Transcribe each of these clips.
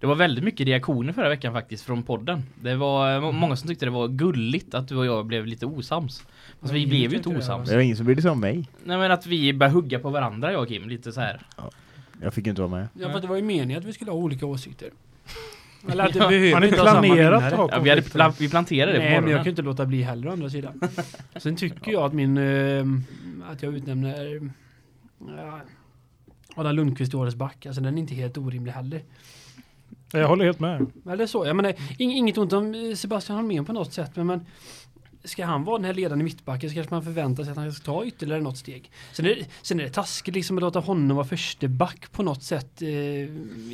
Det var väldigt mycket reaktioner förra veckan faktiskt från podden. Det var må- många som tyckte det var gulligt att du och jag blev lite osams. Fast vi Nej, blev ju inte osams. Det var ingen som brydde sig om mig. Nej men att vi började hugga på varandra jag och Kim, lite så här. Jag fick ju inte vara med. Ja, för det var ju meningen att vi skulle ha olika åsikter. Eller att det Ja, behöver inte planerat att ha Ja, vi, hade pla- vi planterade det på Nej, men jag morgonen. kan ju inte låta bli heller å andra sidan. Sen tycker jag att min... Eh, att jag utnämner... Eh, Adam Lundqvist till årets back. Alltså den är inte helt orimlig heller. Jag håller helt med. Eller så. Jag menar, ing- inget ont om eh, Sebastian Holmén på något sätt. Men, men ska han vara den här ledande mittbacken så kanske man förväntar sig att han ska ta ytterligare något steg. Sen är, det- sen är det taskigt liksom att låta honom vara förste back på något sätt eh,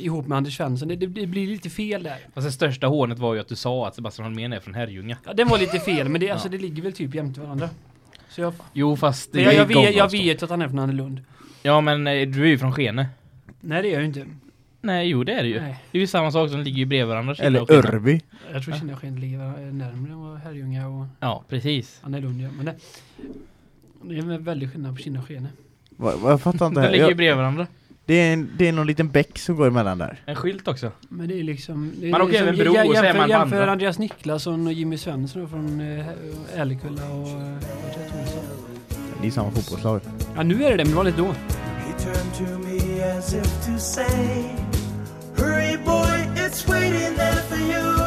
ihop med Anders Svensson. Det, det, det blir lite fel där. Fast det största hånet var ju att du sa att Sebastian Holmén är från Herrljunga. Ja, den var lite fel, men det, alltså, Ja. det ligger väl typ jämte varandra. Så jag, Jo fast det men jag, jag, är vet, jag vet att han är från Annelund. Ja men eh, du är ju från Skene. Nej, det är jag ju inte. Nej jo det är det ju. Nej. Det är ju samma sak som ligger ju bredvid varandra. Kinna Eller och Skene. Örby. Jag tror Kinnaskinn ligger eh, närmare vad Herrljunga och Ja precis. Annelund. Men det, det är en väldig skillnad på Kinnaskene. Va, va, jag fattar inte. De ligger ju bredvid varandra. det, är en, det är någon liten bäck som går emellan där. En skylt också. Men det är liksom... Det är Man åker liksom- även bro och så är jämför, man jämför andra. Andreas Niklasson och Jimmy Svensson från eh, Älekulla och... eh, vad? Det är samma fotbollslag. Ja, nu är det det, men det var lite då. Hurry, boy, it's waiting there for you.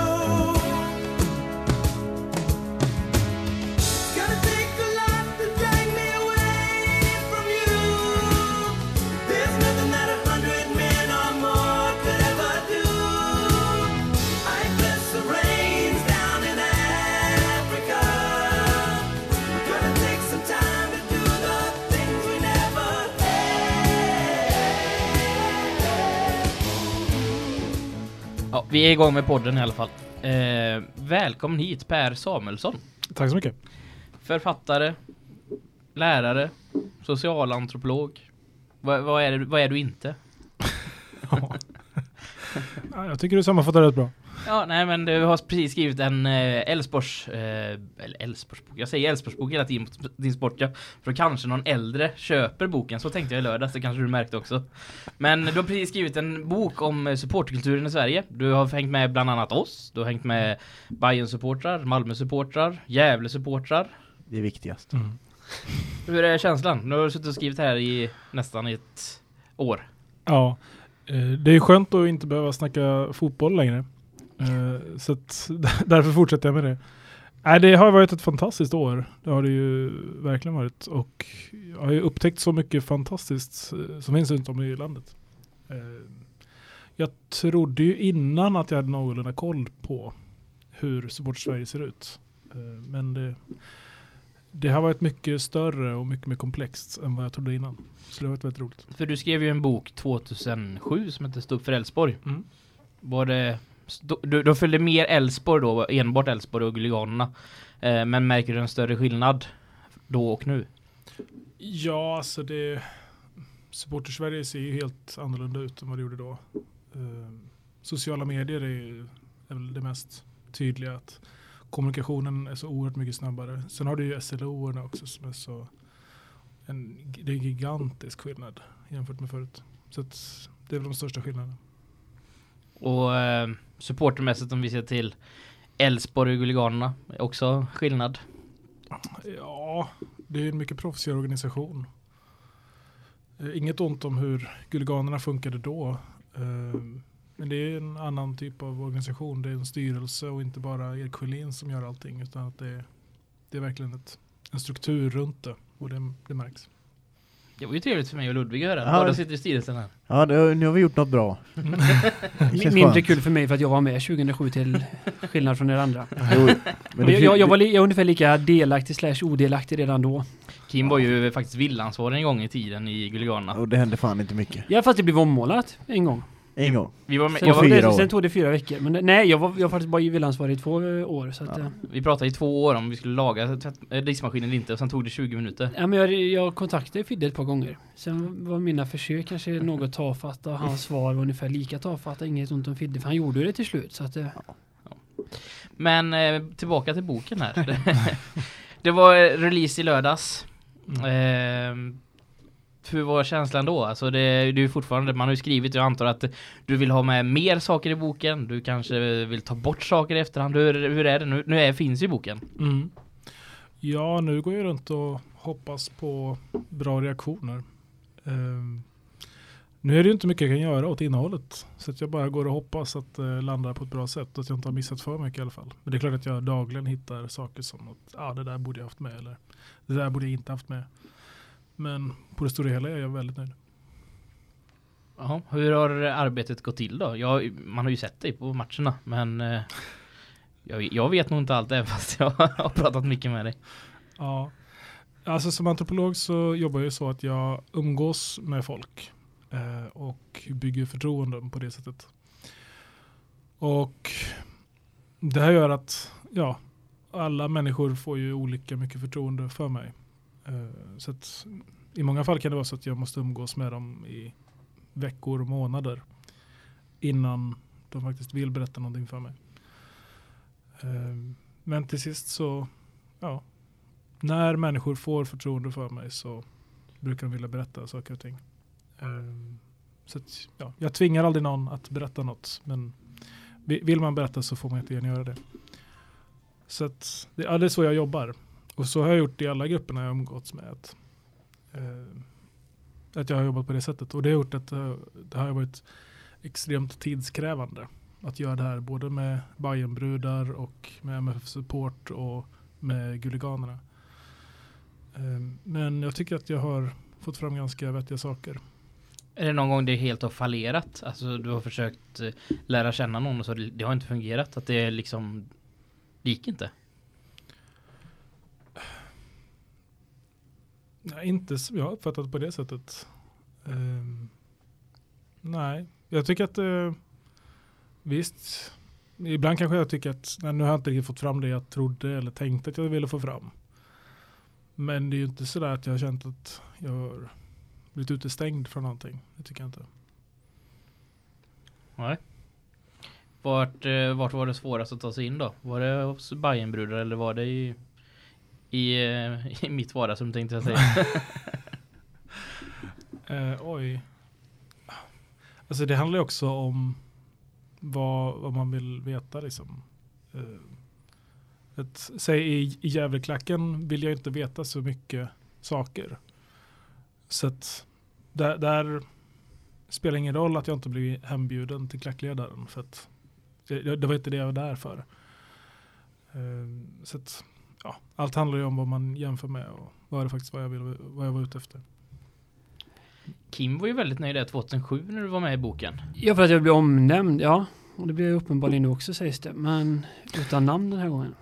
Vi är igång med podden i alla fall. Eh, välkommen hit Per Samuelsson. Tack så mycket. Författare, lärare, socialantropolog. Vad, vad, är, det, vad är du inte? Ja. Ja, Jag tycker du sammanfattar rätt bra. Ja, nej men du har precis skrivit en eh, Älvsborgs, eh, eller Älvsborgsbok, jag säger Älvsborgsbok hela tiden på din sport ja. För kanske någon äldre köper boken, så tänkte jag i lördags, det kanske du märkte också. Men du har precis skrivit en bok om eh, supporterkulturen i Sverige. Du har hängt med bland annat oss, du har hängt med bayern supportrar Malmö-supportrar, Gävle-supportrar. Det är viktigast. Mm. Hur är känslan? Nu har du suttit och skrivit här i nästan ett år. Ja, eh, det är skönt att inte behöva snacka fotboll längre. Eh, Så att därför fortsätter jag med det. Nej, det har varit ett fantastiskt år. Det har det ju verkligen varit. Och jag har ju upptäckt så mycket fantastiskt eh, som finns runt om i landet. Eh, Jag trodde ju innan att jag hade någorlunda koll på hur Support Sverige ser ut. Eh, Men det, det har varit mycket större och mycket mer komplext än vad jag trodde innan. Så det har varit väldigt roligt. För du skrev ju en bok 2007 som hette Stå upp för Älvsborg. Mm. Var det, du, du följde mer Älvsborg då, enbart Älvsborg och Guliganerna. Eh, men märker du en större skillnad då och nu? Ja, alltså det... Supporter-Sverige ser ju helt annorlunda ut än vad det gjorde då. Eh, sociala medier är, ju, är väl det mest tydliga. att Kommunikationen är så oerhört mycket snabbare. Sen har du ju SLO också som är så... En, det är en gigantisk skillnad jämfört med förut. Så att det är väl de största skillnaderna. Och eh, supportermässigt om vi ser till Elfsborg och Guliganerna, är också skillnad. Ja, det är en mycket proffsigare organisation. Eh, inget ont om hur Guliganerna funkade då. Eh, men det är en annan typ av organisation. Det är en styrelse och inte bara Erik Sjölin som gör allting. Utan att det är, det är verkligen ett, en struktur runt det. Och det, det märks. Det var ju trevligt för mig och Ludvig att höra. Ja. Båda sitter i styrelsen här. Ja, det, nu har vi gjort något bra. Mindre kul för mig för att jag var med 2007 till skillnad från er andra. Jo, men jag, jag, jag var li, jag är ungefär lika delaktig slash odelaktig redan då. Kim var ju faktiskt villansvarig en gång i tiden i Guliganerna. och det hände fan inte mycket. Ja fast det blev ommålat en gång. En gång. Vi, var med, Sen, jag var, fyra det, år. sen tog det fyra veckor. Men nej, jag var, jag var faktiskt bara villansvarig i två eh, år. Så att, Ja. ja. vi pratade i två år om vi skulle laga äh, diskmaskinen eller inte och sen tog det 20 minuter. Ja, men jag, jag kontaktade Fidde ett par gånger. Sen var mina försök kanske något tafatta och hans svar var ungefär lika tafatta. Inget ont om Fidde, för han gjorde det till slut. Så att, eh, Men eh, tillbaka till boken här. det var eh, release i lördags. Mm. Eh, hur var känslan då? Alltså det, det är ju fortfarande, man har ju skrivit, jag antar att du vill ha med mer saker i boken, du kanske vill ta bort saker i efterhand. Hur, hur är det? Nu, nu är, finns ju boken. Mm. Ja, nu går jag runt och hoppas på bra reaktioner. Ehm, nu är det ju inte mycket jag kan göra åt innehållet. Så att jag bara går och hoppas att det landar på ett bra sätt. Att jag inte har missat för mycket i alla fall. Men det är klart att jag dagligen hittar saker som att ah, det där borde jag haft med. Eller det där borde jag inte haft med. Men på det stora hela är jag väldigt nöjd. Jaha, hur har arbetet gått till då? Jag, man har ju sett dig på matcherna, men eh, jag, jag vet nog inte allt även fast jag har pratat mycket med dig. Ja, alltså som antropolog så jobbar jag ju så att jag umgås med folk eh, och bygger förtroenden på det sättet. Och det här gör att ja, alla människor får ju olika mycket förtroende för mig. Eh, så att i många fall kan det vara så att jag måste umgås med dem i veckor och månader innan de faktiskt vill berätta någonting för mig. Eh, men till sist så, ja, när människor får förtroende för mig så brukar de vilja berätta saker och ting. Eh, så att, ja, jag tvingar aldrig någon att berätta något, men vill man berätta så får man inte göra det. Så att, ja, det är så jag jobbar. Och så har jag gjort i alla grupperna jag umgåtts med. Att, eh, att jag har jobbat på det sättet. Och det har gjort att eh, det har varit extremt tidskrävande att göra det här. Både med Bajenbrudar och med MFF Support och med Guliganerna. Eh, Men jag tycker att jag har fått fram ganska vettiga saker. Är det någon gång det helt har fallerat? Alltså du har försökt eh, lära känna någon och så det, har inte fungerat? Att det liksom, det gick inte? Nej, inte som jag har uppfattat på det sättet. Ehm, nej, jag tycker att eh, visst, ibland kanske jag tycker att nej, nu har jag inte riktigt fått fram det jag trodde eller tänkte att jag ville få fram. Men det är ju inte sådär att jag har känt att jag har blivit utestängd från någonting. Det tycker jag inte. Nej. Vart, eh, vart var det svårast att ta sig in då? Var det hos Bajenbrudar eller var det i, i, eh, i mitt vardagsrum tänkte jag säga? uh, oj. Alltså det handlar ju också om vad, vad man vill veta liksom. Uh, ett, säg i, i Gävleklacken vill jag inte veta så mycket saker. Så att där, där spelar ingen roll att jag inte blir hembjuden till klackledaren. För att det, det var inte det jag var där för. Uh, så att, ja, allt handlar ju om vad man jämför med och vad det faktiskt var jag, ville, vad jag var ute efter. Kim var ju väldigt nöjd där 2007 när du var med i boken. Ja, för att jag blev omnämnd, ja. Och det blev jag uppenbarligen nu också sägs det. Men utan namn den här gången.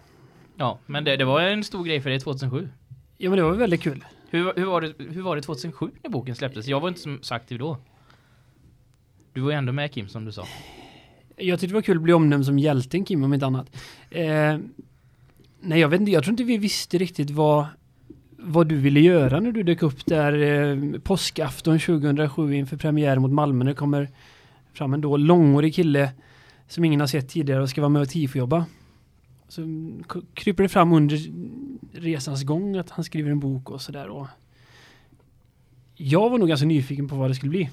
Ja, men det, det var en stor grej för dig 2007. Ja, men det var väldigt kul. Hur, hur, var det, hur var det 2007 när boken släpptes? Jag var inte så så aktiv då. Du var ju ändå med Kim som du sa. Jag tyckte det var kul att bli omnämnd som hjälten Kim om inte annat. Eh, nej, jag vet inte. Jag tror inte vi visste riktigt vad, vad du ville göra när du dök upp där eh, påskafton 2007 inför premiär mot Malmö. Det kommer fram en då långårig kille som ingen har sett tidigare och ska vara med och tifo-jobba. Så kryper det fram under resans gång att han skriver en bok och sådär. Jag var nog ganska nyfiken på vad det skulle bli.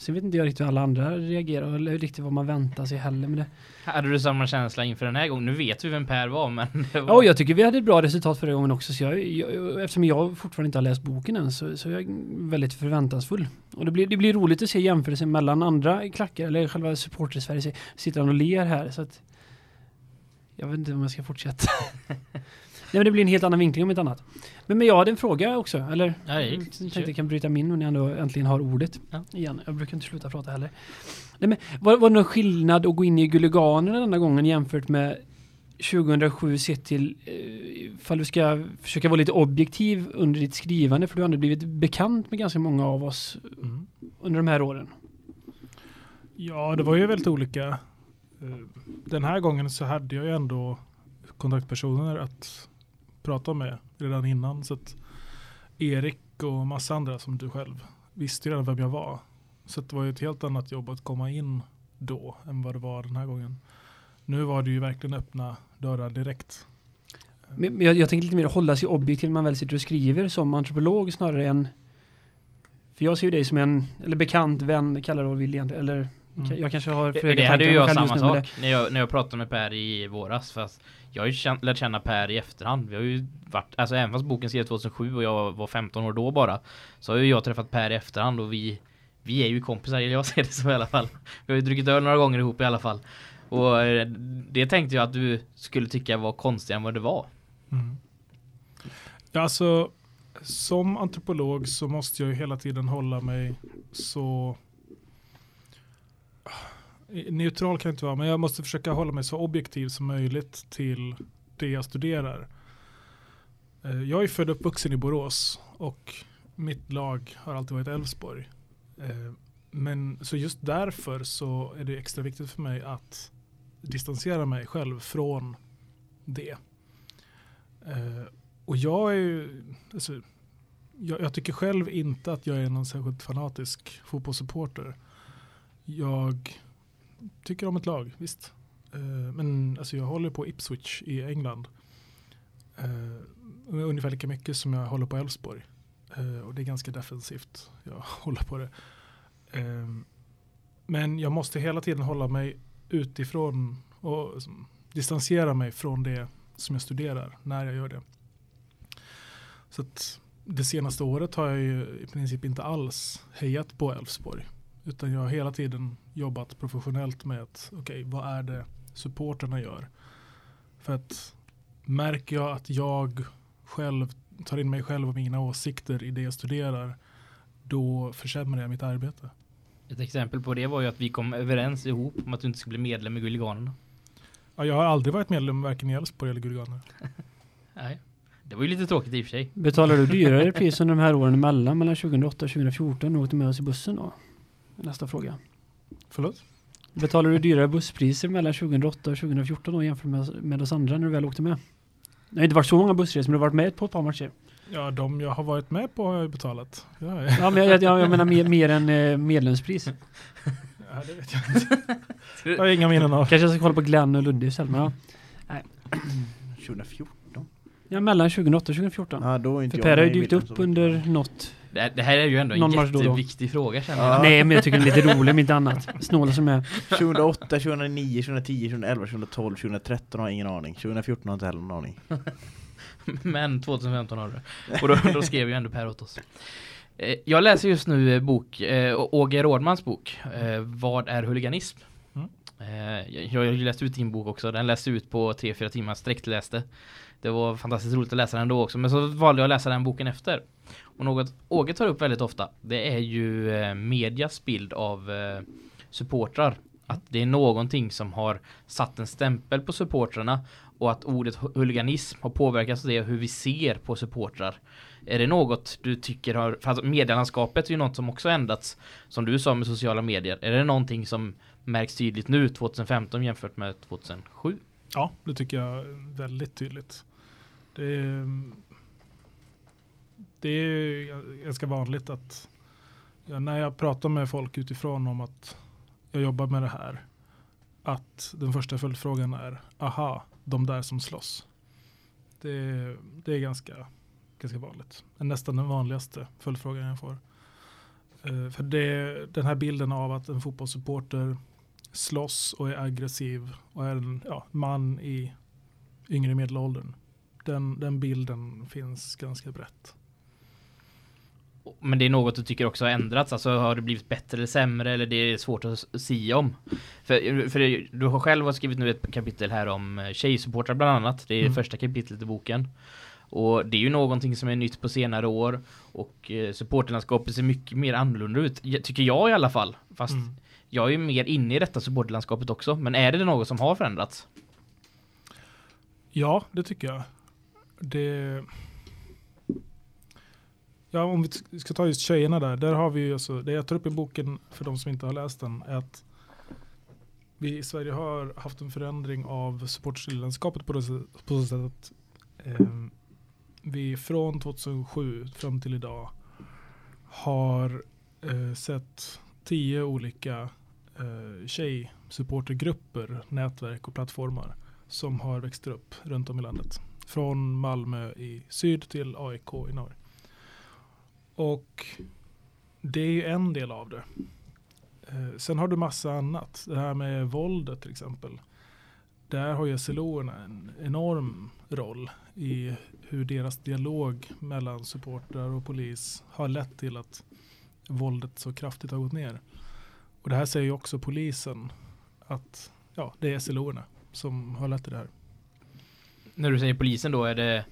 Sen vet inte jag riktigt hur alla andra reagerar eller riktigt vad man väntar sig heller. Men det, Hade du samma känsla inför den här gången? Nu vet vi vem Per var, men var... ja, jag tycker vi hade ett bra resultat förra gången också. Så jag, jag, eftersom jag fortfarande inte har läst boken än så, så är jag väldigt förväntansfull. Och det blir, det blir roligt att se jämförelsen mellan andra klackar eller själva supporter Sverige. Se- Sitter han och ler här så att jag vet inte om jag ska fortsätta. Nej men det blir en helt annan vinkling om inte annat. Men, men jag hade en fråga också, eller? Ja, det Jag tänkte jag kan bryta min när jag ändå äntligen har ordet Ja. igen. Jag brukar inte sluta prata heller. Nej, men var, var det någon skillnad att gå in i Guliganerna denna gången jämfört med 2007 sett till eh, ifall du ska försöka vara lite objektiv under ditt skrivande för du har ändå blivit bekant med ganska många av oss under de här åren. Ja, det var ju väldigt olika. Eh, Den här gången så hade jag ju ändå kontaktpersoner att prata med redan innan. Så att Erik och massa andra som du själv visste ju redan vem jag var. Så att det var ju ett helt annat jobb att komma in då än vad det var den här gången. Nu var det ju verkligen öppna dörrar direkt. Men jag, jag tänker lite mer hålla sig objektiv när man väl sitter och skriver som antropolog snarare än För jag ser ju dig som en, eller bekant vän, kallar det vad du vill egentligen. Eller Mm. jag kanske har Det, för det hade ju jag samma sak när jag, när jag pratade med Per i våras. Fast jag har ju känt, lärt känna Per i efterhand. Vi har ju varit, alltså även fast boken skrev 2007 och jag var 15 år då bara. Så har ju jag träffat Per i efterhand och vi, vi är ju kompisar, eller jag ser det så i alla fall. Vi har ju druckit öl några gånger ihop i alla fall. Och eh, det tänkte jag att du skulle tycka var konstigare än vad det var. Mm. Ja, alltså, som antropolog så måste jag ju hela tiden hålla mig så neutral kan jag inte vara, men jag måste försöka hålla mig så objektiv som möjligt till det jag studerar. Eh, jag är född och uppvuxen i Borås och mitt lag har alltid varit Elfsborg. Eh, men så just därför så är det extra viktigt för mig att distansera mig själv från det. Eh, och jag är ju, alltså, jag, jag tycker själv inte att jag är någon särskilt fanatisk fotbollssupporter. Jag tycker om ett lag, visst. Eh, men alltså, jag håller på Ipswich i England. Eh, ungefär lika mycket som jag håller på Elfsborg. Eh, och det är ganska defensivt. Jag håller på det. Ehm, men jag måste hela tiden hålla mig utifrån och distansera mig från det som jag studerar när jag gör det. Så att det senaste året har jag ju i princip inte alls hejat på Elfsborg. Utan jag har hela tiden jobbat professionellt med att okej, vad är det supporterna gör? För att märker jag att jag själv tar in mig själv och mina åsikter i det jag studerar, då försämrar jag mitt arbete. Ett exempel på det var ju att vi kom överens ihop om att du inte skulle bli medlem i Guliganerna. Ja, jag har aldrig varit medlem varken i Elfsborg eller Guliganer. Nej. Det var ju lite tråkigt i och för sig. Betalar du dyrare pris under de här åren emellan, mellan 2008 och 2014, när du åkte med oss i bussen då? Nästa fråga. Förlåt? Betalar du dyrare busspriser mellan 2008 och 2014 då jämfört med, med oss andra när du väl åkte med? Det har inte varit så många bussresor, men du har varit med på ett par matcher. Ja, de jag har varit med på har jag ju betalat. Ja, Ja, men jag, jag, jag menar mer, mer än eh, medlemspris. ja, det vet jag inte. Jag har inga minnen av. Kanske jag ska kolla på Glenn och Ludde istället. Men ja. 2014? ja, mellan 2008 och 2014. Ja, då är inte För jag Per har ju dykt upp under något. Det, här- det här är ju ändå en jätteviktig fråga känner Ja. jag. Nej, men jag tycker den är lite rolig om inte annat. Snåla som är. 2008, 2009, 2010, 2011, 2012, 2013 har jag ingen aning. 2014 har jag inte heller någon aning. Men 2015 har du. Och då, då skrev ju ändå Per åt oss. Eh, Jag läser just nu eh, bok, eh, Åge Rådmans bok, Vad är huliganism? Mm. Jag, har ju läst ut din bok också, den läste ut på 3-4 timmar sträckläste. Det var fantastiskt roligt att läsa den då också, men så valde jag att läsa den boken efter. Och något Åge tar upp väldigt ofta, det är ju eh, medias bild av eh, supportrar. Att det är någonting som har satt en stämpel på supportrarna och att ordet huliganism har påverkats av det hur vi ser på supportrar. Är det något du tycker har, för alltså medielandskapet är ju något som också ändrats som du sa med sociala medier. Är det någonting som märks tydligt nu 2015 jämfört med 2007? Ja, det tycker jag väldigt tydligt. Det är, det är ganska vanligt att ja, när jag pratar med folk utifrån om att jag jobbar med det här, att den första följdfrågan är aha, de där som slåss. Det, det är ganska, ganska vanligt. Det är nästan den vanligaste följdfrågan jag får. Uh, för det, den här bilden av att en fotbollssupporter slåss och är aggressiv och är en ja, man i yngre medelåldern. Den, den bilden finns ganska brett. Men det är något du tycker också har ändrats, alltså har det blivit bättre eller sämre eller det är svårt att s- sia om? För, för det- du har själv skrivit nu ett kapitel här om eh, tjejsupportrar bland annat, det är Mm. första kapitlet i boken. Och det är ju någonting som är nytt på senare år och eh, supporterlandskapet ser mycket mer annorlunda ut, tycker jag i alla fall. Fast Mm. jag är ju mer inne i detta supporterlandskapet också, men är det något som har förändrats? Ja, det tycker jag. Det... Ja, om vi ska ta just tjejerna där. Där har vi ju alltså, det jag tar upp i boken för de som inte har läst den är att vi i Sverige har haft en förändring av supporterlandskapet på det sättet på så sätt att eh, vi från 2007 fram till idag har eh, sett tio olika eh, tjejsupportergrupper, nätverk och plattformar som har växt upp runt om i landet. Från Malmö i syd till AIK i norr. Och det är ju en del av det. Eh, sen har du massa annat. Det här med våldet till exempel. Där har ju SLO en enorm roll i hur deras dialog mellan supportrar och polis har lett till att våldet så kraftigt har gått ner. Och det här säger ju också polisen att ja, det är SLO som har lett till det här. När du säger polisen då, är det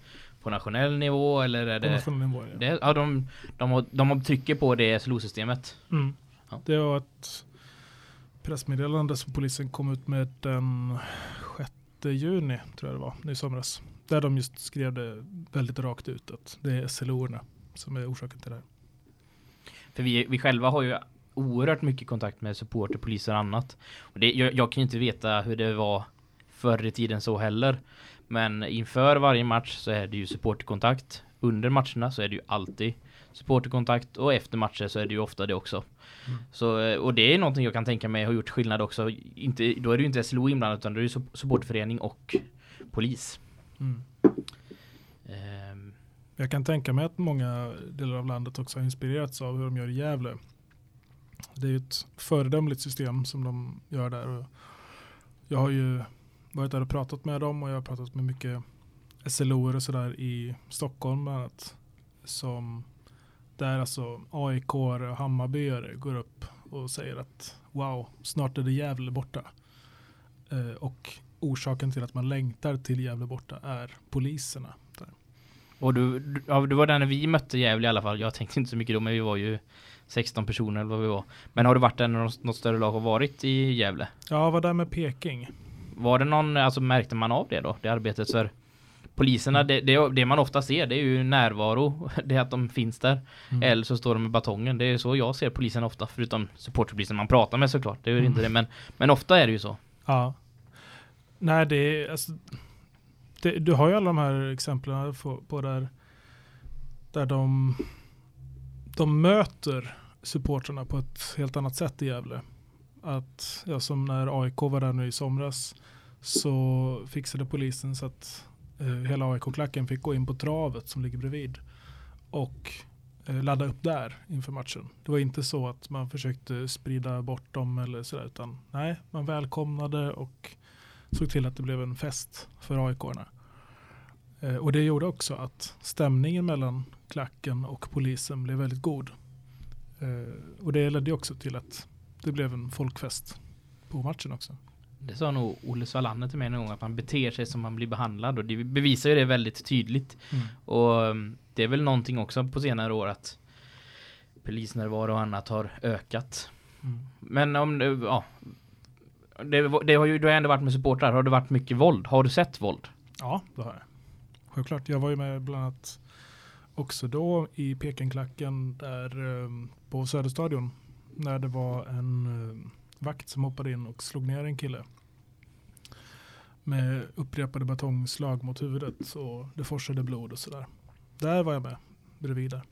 på nationell nivå eller är På det... nationell nivå. Ja. det ja, de, de, har, de har trycker på det SLO-systemet. Mm. Ja. Det var ett pressmeddelande som polisen kom ut med den 6 juni, tror jag det var, nu i somras. Där de just skrev det väldigt rakt ut att det är SLO-erna som är orsaken till det här. För vi, vi själva har ju oerhört mycket kontakt med supporter, poliser och annat. Och det, jag, jag kan ju inte veta hur det var förr i tiden så heller. Men inför varje match så är det ju supporterkontakt. Under matcherna så är det ju alltid supporterkontakt och efter matcher så är det ju ofta det också. Mm. Så, eh, och det är någonting jag kan tänka mig har gjort skillnad också. Inte, då är det ju inte SLO inblandat utan det är ju sup- supporterförening och polis. Mm. Ehm, Jag kan tänka mig att många delar av landet också har inspirerats av hur de gör i Gävle. Det är ju ett föredömligt system som de gör där. Jag har ju varit där och pratat med dem och jag har pratat med mycket SLOer och sådär i Stockholm bland annat. Som där alltså AIK och Hammarbyare går upp och säger att wow, snart är det Gävle borta. Eh, och orsaken till att man längtar till Gävle borta är poliserna. Där. Och du, du, ja, det var där när vi mötte Gävle i alla fall. Jag tänkte inte så mycket då, men vi var ju 16 personer eller vad vi var. Men har du varit där när något större lag har varit i Gävle? Ja, jag var där med Peking. Var det någon, alltså märkte man av det då? Det arbetet för poliserna, det, det, det man ofta ser det är ju närvaro. Det är att de finns där. Mm. Eller så står de med batongen. Det är så jag ser polisen ofta, förutom supporterpolisen man pratar med såklart. Det är Mm. inte det, men, men ofta är det ju så. Ja. Nej, det är alltså, det, du har ju alla de här exemplen på, på där, där de, de möter supportrarna på ett helt annat sätt i Gävle. Att, ja, som när AIK var där nu i somras så fixade polisen så att eh, hela AIK-klacken fick gå in på travet som ligger bredvid och eh, ladda upp där inför matchen. Det var inte så att man försökte sprida bort dem eller sådär utan nej, man välkomnade och såg till att det blev en fest för AIK-arna. Eh, och det gjorde också att stämningen mellan klacken och polisen blev väldigt god. Eh, och det ledde också till att det blev en folkfest på matchen också. Det sa nog Olle Svalander till mig någon gång att man beter sig som man blir behandlad och det bevisar ju det väldigt tydligt. Och um, det är väl någonting också på senare år att polisnärvaro och annat har ökat. Mm. Men om det, ja. Det, det har ju, du har ändå varit med supportrar. Har det varit mycket våld? Har du sett våld? Ja, det har jag. Självklart. Jag var ju med bland annat också då i Pekingklacken där eh, på Söderstadion. När det var en eh, vakt som hoppade in och slog ner en kille. Med upprepade batongslag mot huvudet och det forsade blod och sådär. Där var jag med bredvid där.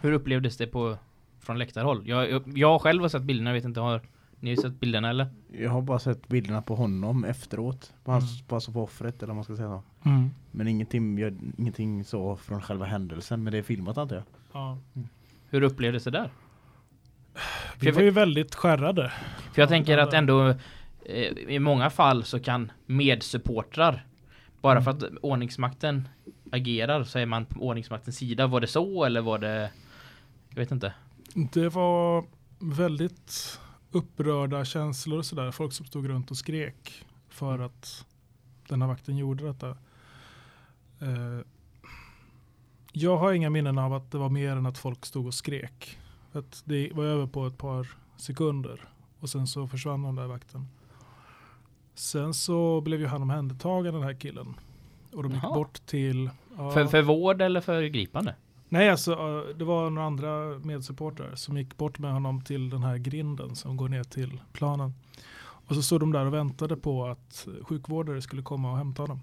Hur upplevdes det på från läktarhåll? Jag, jag, jag själv har sett bilderna, jag vet inte, har ni sett bilderna eller? Jag har bara sett bilderna på honom efteråt. På hans, Mm. på, alltså på offret eller vad man ska säga så. Mm. Men ingenting, jag, ingenting så från själva händelsen. Men det är filmat antar jag. Ja. Hur upplevdes det där? Vi var ju väldigt skärrade. För jag Ja, tänker att ändå eh, i många fall så kan medsupportrar bara Mm. för att ordningsmakten agerar så är man på ordningsmaktens sida. Var det så eller var det jag vet inte. Det var väldigt upprörda känslor och sådär. Folk som stod runt och skrek för att den här vakten gjorde detta. Eh, jag har inga minnen av att det var mer än att folk stod och skrek. Att det var över på ett par sekunder och sen så försvann den där vakten. Sen så blev ju han omhändertagen den här killen. Och de gick Jaha. bort till... ja, För, för vård eller för gripande? Nej, alltså det var några andra medsupportrar som gick bort med honom till den här grinden som går ner till planen. Och så stod de där och väntade på att sjukvårdare skulle komma och hämta honom.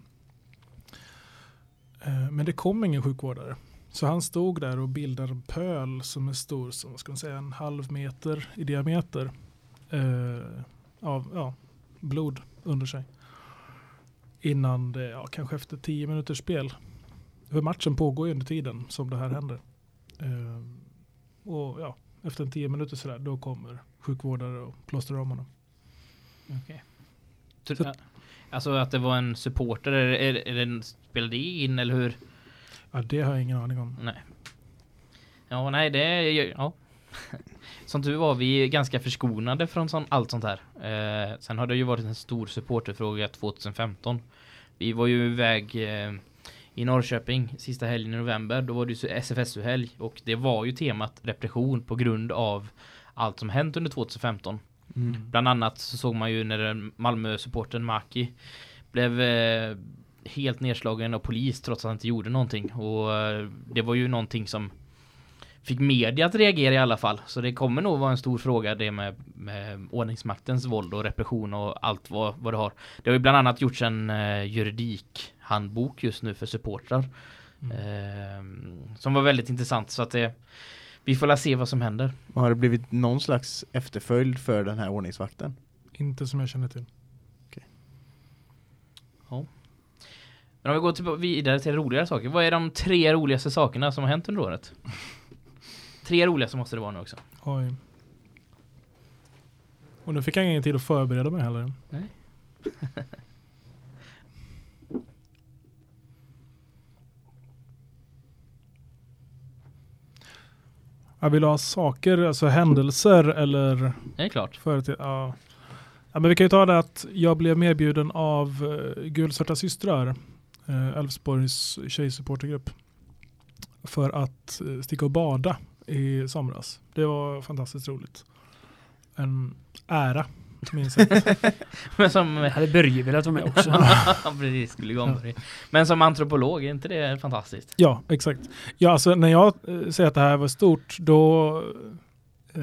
Eh, Men det kom ingen sjukvårdare. Så han stod där och bildade en pöl som är stor som ska man säga, en halv meter i diameter. Eh, av ja, blod under sig. Innan det, ja, kanske efter tio minuters spel. För matchen pågår ju under tiden som det här händer. Eh, Och ja, efter en tio minuter sådär, då kommer sjukvårdare och plåstrar om honom. Okej. Så- Alltså att det var en supporter, är, är, är det, spelade det in eller hur? Ja, det har jag ingen aning om. Nej. Ja, nej, det är ja. Som tur var vi ganska förskonade från sån, allt sånt här. Eh, sen har det ju varit en stor supporterfråga 2015. Vi var ju iväg eh, i Norrköping sista helgen i november. Då var det ju SFSU-helg och det var ju temat repression på grund av allt som hänt under 2015. Mm. Bland annat så såg man ju när Malmö-supporten Maki blev eh, helt nedslagen av polis trots att han inte gjorde någonting. Och eh, det var ju någonting som fick media att reagera i alla fall. Så det kommer nog vara en stor fråga det med, med ordningsmaktens våld och repression och allt vad, vad det har. Det har ju bland annat gjorts en eh, juridikhandbok just nu för supportrar. Mm. Eh, som var väldigt intressant så att det vi får se vad som händer. Har det blivit någon slags efterföljd för den här ordningsvakten? Inte som jag känner till. Men om vi går till, vidare till roligare saker. Vad är de tre roligaste sakerna som har hänt under året? Tre roligaste måste det vara nu också. Oj. Och nu fick jag ingen tid att förbereda mig heller. Nej. Jag vill ha saker, alltså händelser eller Det är klart. företeelser. Ja. ja, men vi kan ju ta det att jag blev medbjuden av uh, Gulsvarta systrar, eh, Elfsborgs tjejsupportergrupp, för att eh, sticka och bada i somras. Det var fantastiskt roligt. En ära. Men som, Hade Börje velat vara med också. Precis, skulle gå om. Men som antropolog, är inte det fantastiskt? Ja, exakt. Ja, alltså när jag eh, säger att det här var stort, då, eh,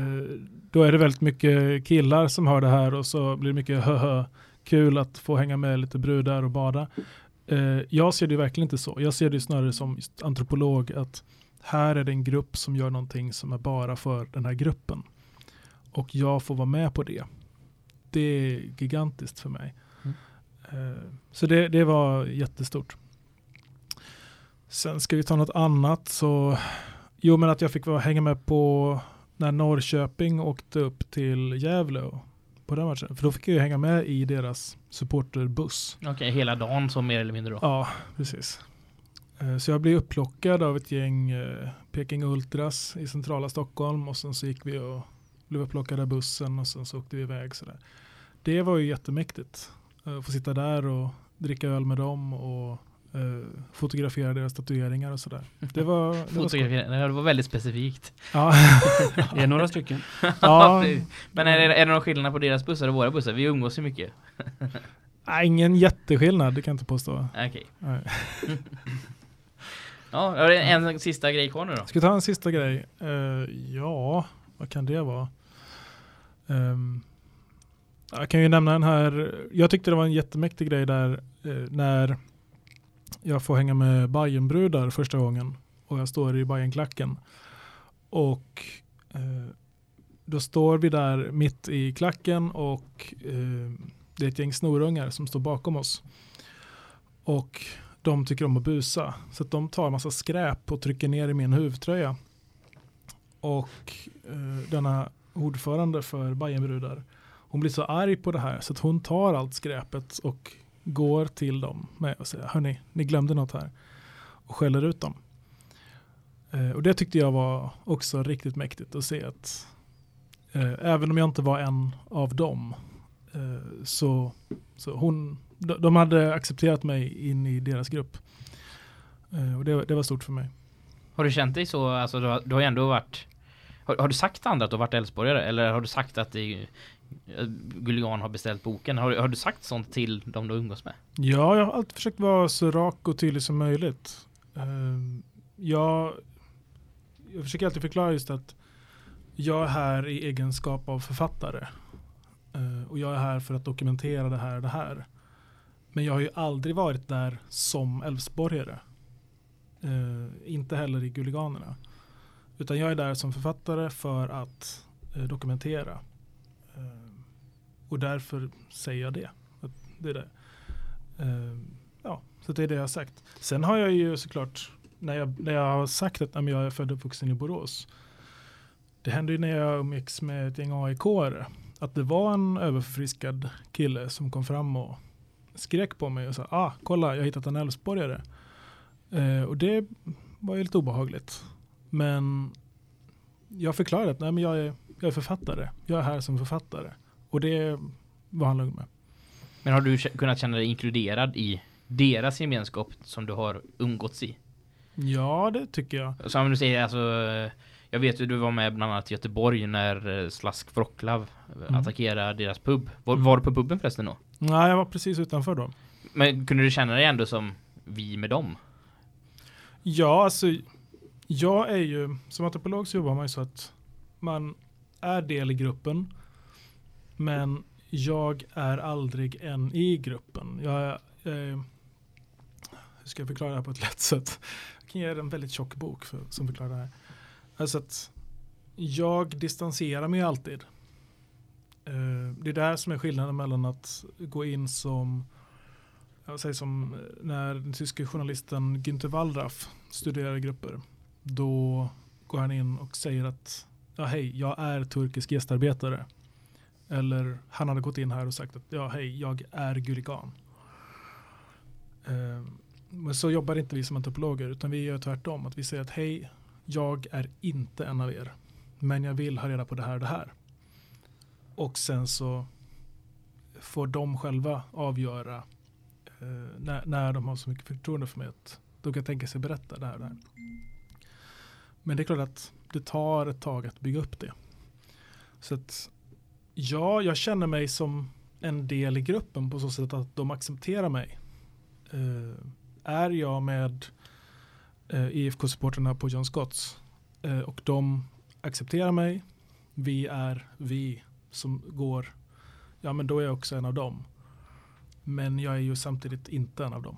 då är det väldigt mycket killar som hör det här och så blir det mycket höhö, kul att få hänga med lite brudar och bada. Eh, jag ser det verkligen inte så. Jag ser det snarare som antropolog att här är det en grupp som gör någonting som är bara för den här gruppen. Och jag får vara med på det. Det är gigantiskt för mig. Mm. Eh, så det, det var jättestort. Sen ska vi ta något annat så Jo men att jag fick vara, hänga med på när Norrköping åkte upp till Gävle och- på den matchen. För då fick jag ju hänga med i deras supporterbuss. Okej, hela dagen så mer eller mindre då. Ja, precis. Eh, Så jag blev upplockad av ett gäng eh, Peking Ultras i centrala Stockholm och sen så gick vi och blev upplockade av bussen och sen så åkte vi iväg sådär. Det var ju jättemäktigt. eh, Att få sitta där och dricka öl med dem och eh, fotografera deras tatueringar och sådär. Det var, det var det var väldigt specifikt. Ja, Det är några stycken. ja, Men är det, är det någon skillnad på deras bussar och våra bussar? Vi umgås ju mycket. nej, ingen jätteskillnad, det kan jag inte påstå. Okej. Nej. Ja, är det en sista grej kvar nu då? Ska vi ta en sista grej? Eh, ja, vad kan det vara? Ehm, jag kan ju nämna den här. Jag tyckte det var en jättemäktig grej där eh, när jag får hänga med Bajenbrudar första gången och jag står i Bajenklacken. Och eh, då står vi där mitt i klacken och eh, det är ett gäng snorungar som står bakom oss. Och de tycker om att busa. Så att de tar en massa skräp och trycker ner i min huvtröja. Och eh, denna ordförande för Bajenbrudar, hon blir så arg på det här så att hon tar allt skräpet och går till dem med och säger hörni, ni glömde något här. Och skäller ut dem. Eh, och det tyckte jag var också riktigt mäktigt att se att eh, även om jag inte var en av dem eh, så, så hon, de, de hade accepterat mig in i deras grupp. Eh, och det, det var stort för mig. Har du känt dig så, alltså du har, du har ju ändå varit har, har du sagt till andra att du har varit Älvsborgare? Eller har du sagt att det, eh, Gulligan har beställt boken? Har, har du sagt sånt till de du umgås med? Ja, jag har alltid försökt vara så rak och tydlig som möjligt. Ehm, jag, jag försöker alltid förklara just att jag är här i egenskap av författare. Eh, och jag är här för att dokumentera det här och det här. Men jag har ju aldrig varit där som Älvsborgare. Eh, inte heller i Gulliganerna. Utan jag är där som författare för att eh, dokumentera. Eh, och därför säger jag det. Att det är det. Eh, ja, så det är det jag har sagt. Sen har jag ju såklart, när jag, när jag har sagt att jag är född och uppvuxen i Borås, det hände ju när jag umgicks med ett gäng aik att det var en överförfriskad kille som kom fram och skrek på mig och sa ah, kolla jag har hittat en Älvsborgare. Eh, och det var ju lite obehagligt. Men jag förklarade att nej, men jag, är, jag är författare. Jag är här som författare. Och det var han lugn med. Men har du kunnat känna dig inkluderad i deras gemenskap som du har umgåtts i? Ja, det tycker jag. Som du säger, alltså jag vet ju du var med bland annat i Göteborg när eh, Slask Wroclaw eh, Mm. attackerade deras pub. Var, var du på puben förresten då? Nej, jag var precis utanför då. Men kunde du känna dig ändå som vi med dem? Ja, alltså jag är ju, som antropolog så jobbar man ju så att man är del i gruppen. Men jag är aldrig en i gruppen. Jag är, eh, hur ska jag förklara det här på ett lätt sätt? Jag kan ge er en väldigt tjock bok för, som förklarar det här. Alltså att jag distanserar mig alltid. Eh, det är där som är skillnaden mellan att gå in som jag säger som eh, när den tyske journalisten Günther Wallraff studerar grupper. Då går han in och säger att ja hej, jag är turkisk gästarbetare. Eller han hade gått in här och sagt att ja hej, jag är gulikan. Eh, men så jobbar inte vi som antropologer utan vi gör tvärtom. Att vi säger att hej, jag är inte en av er. Men jag vill ha reda på det här och det här. Och sen så får de själva avgöra eh, när, när de har så mycket förtroende för mig att de kan tänka sig berätta det här och det här. Men det är klart att det tar ett tag att bygga upp det. Så att ja, jag känner mig som en del i gruppen på så sätt att de accepterar mig. Uh, är jag med eh, uh, IFK-supporterna på John Scotts uh, och de accepterar mig, vi är vi som går, ja men då är jag också en av dem. Men jag är ju samtidigt inte en av dem.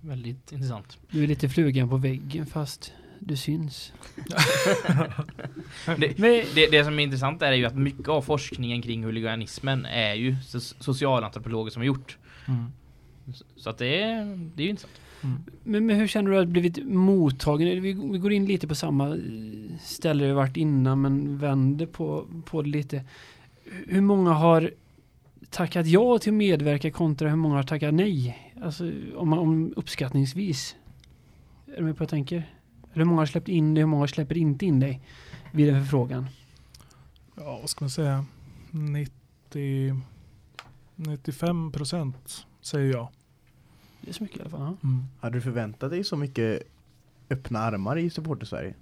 Väldigt intressant. Du är lite flugan på väggen fast du syns. Det, Men, det, det som är intressant är ju att mycket av forskningen kring huliganismen är ju so- socialantropologer som har gjort. Så- Så att det är, det är ju intressant. men, men hur känner du att du blivit mottagen? Vi, vi går in lite på samma ställe vi varit innan men vänder på, på det lite. Hur många har tackat ja till att medverka kontra hur många har tackat nej? Alltså om, om uppskattningsvis. Är du med på vad jag tänker? Hur många har släppt in dig, hur många släpper inte in dig vid en förfrågan? Ja, vad ska man säga? 90, 95 procent säger jag. Det är så mycket i alla fall. ja. Mm. Hade du förväntat dig så mycket öppna armar i supporter Sverige?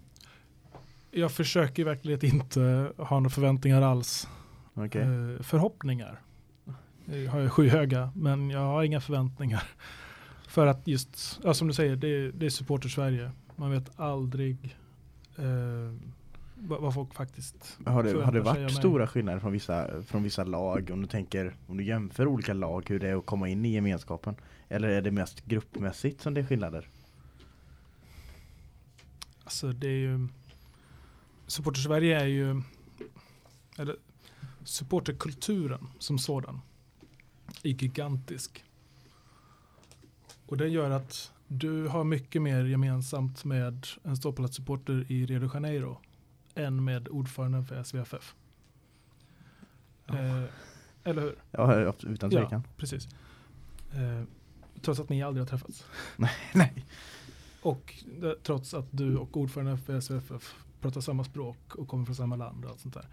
Jag försöker verkligen inte ha några förväntningar alls. Okej. Eh, förhoppningar eh, har jag skyhöga, men jag har inga förväntningar. För att just, ja, som du säger, det är, det är supporter Sverige. Man vet aldrig eh, vad, folk faktiskt Har det, har det varit stora skillnader från vissa, från vissa lag? Om du tänker, om du jämför olika lag, hur det är att komma in i gemenskapen? Eller är det mest gruppmässigt som det är skillnader? Alltså det är ju Supporter Sverige är ju eller supporterkulturen som sådan är gigantisk. Och det gör att du har mycket mer gemensamt med en ståplatssupporter i Rio de Janeiro än med ordföranden för SVFF. Eh, eller hur? Ja, utan Ja. tvekan. Precis. Eh, trots att ni aldrig har träffats. Nej. Och det, trots att du och ordföranden för SVFF pratar samma språk och kommer från samma land och allt sånt där.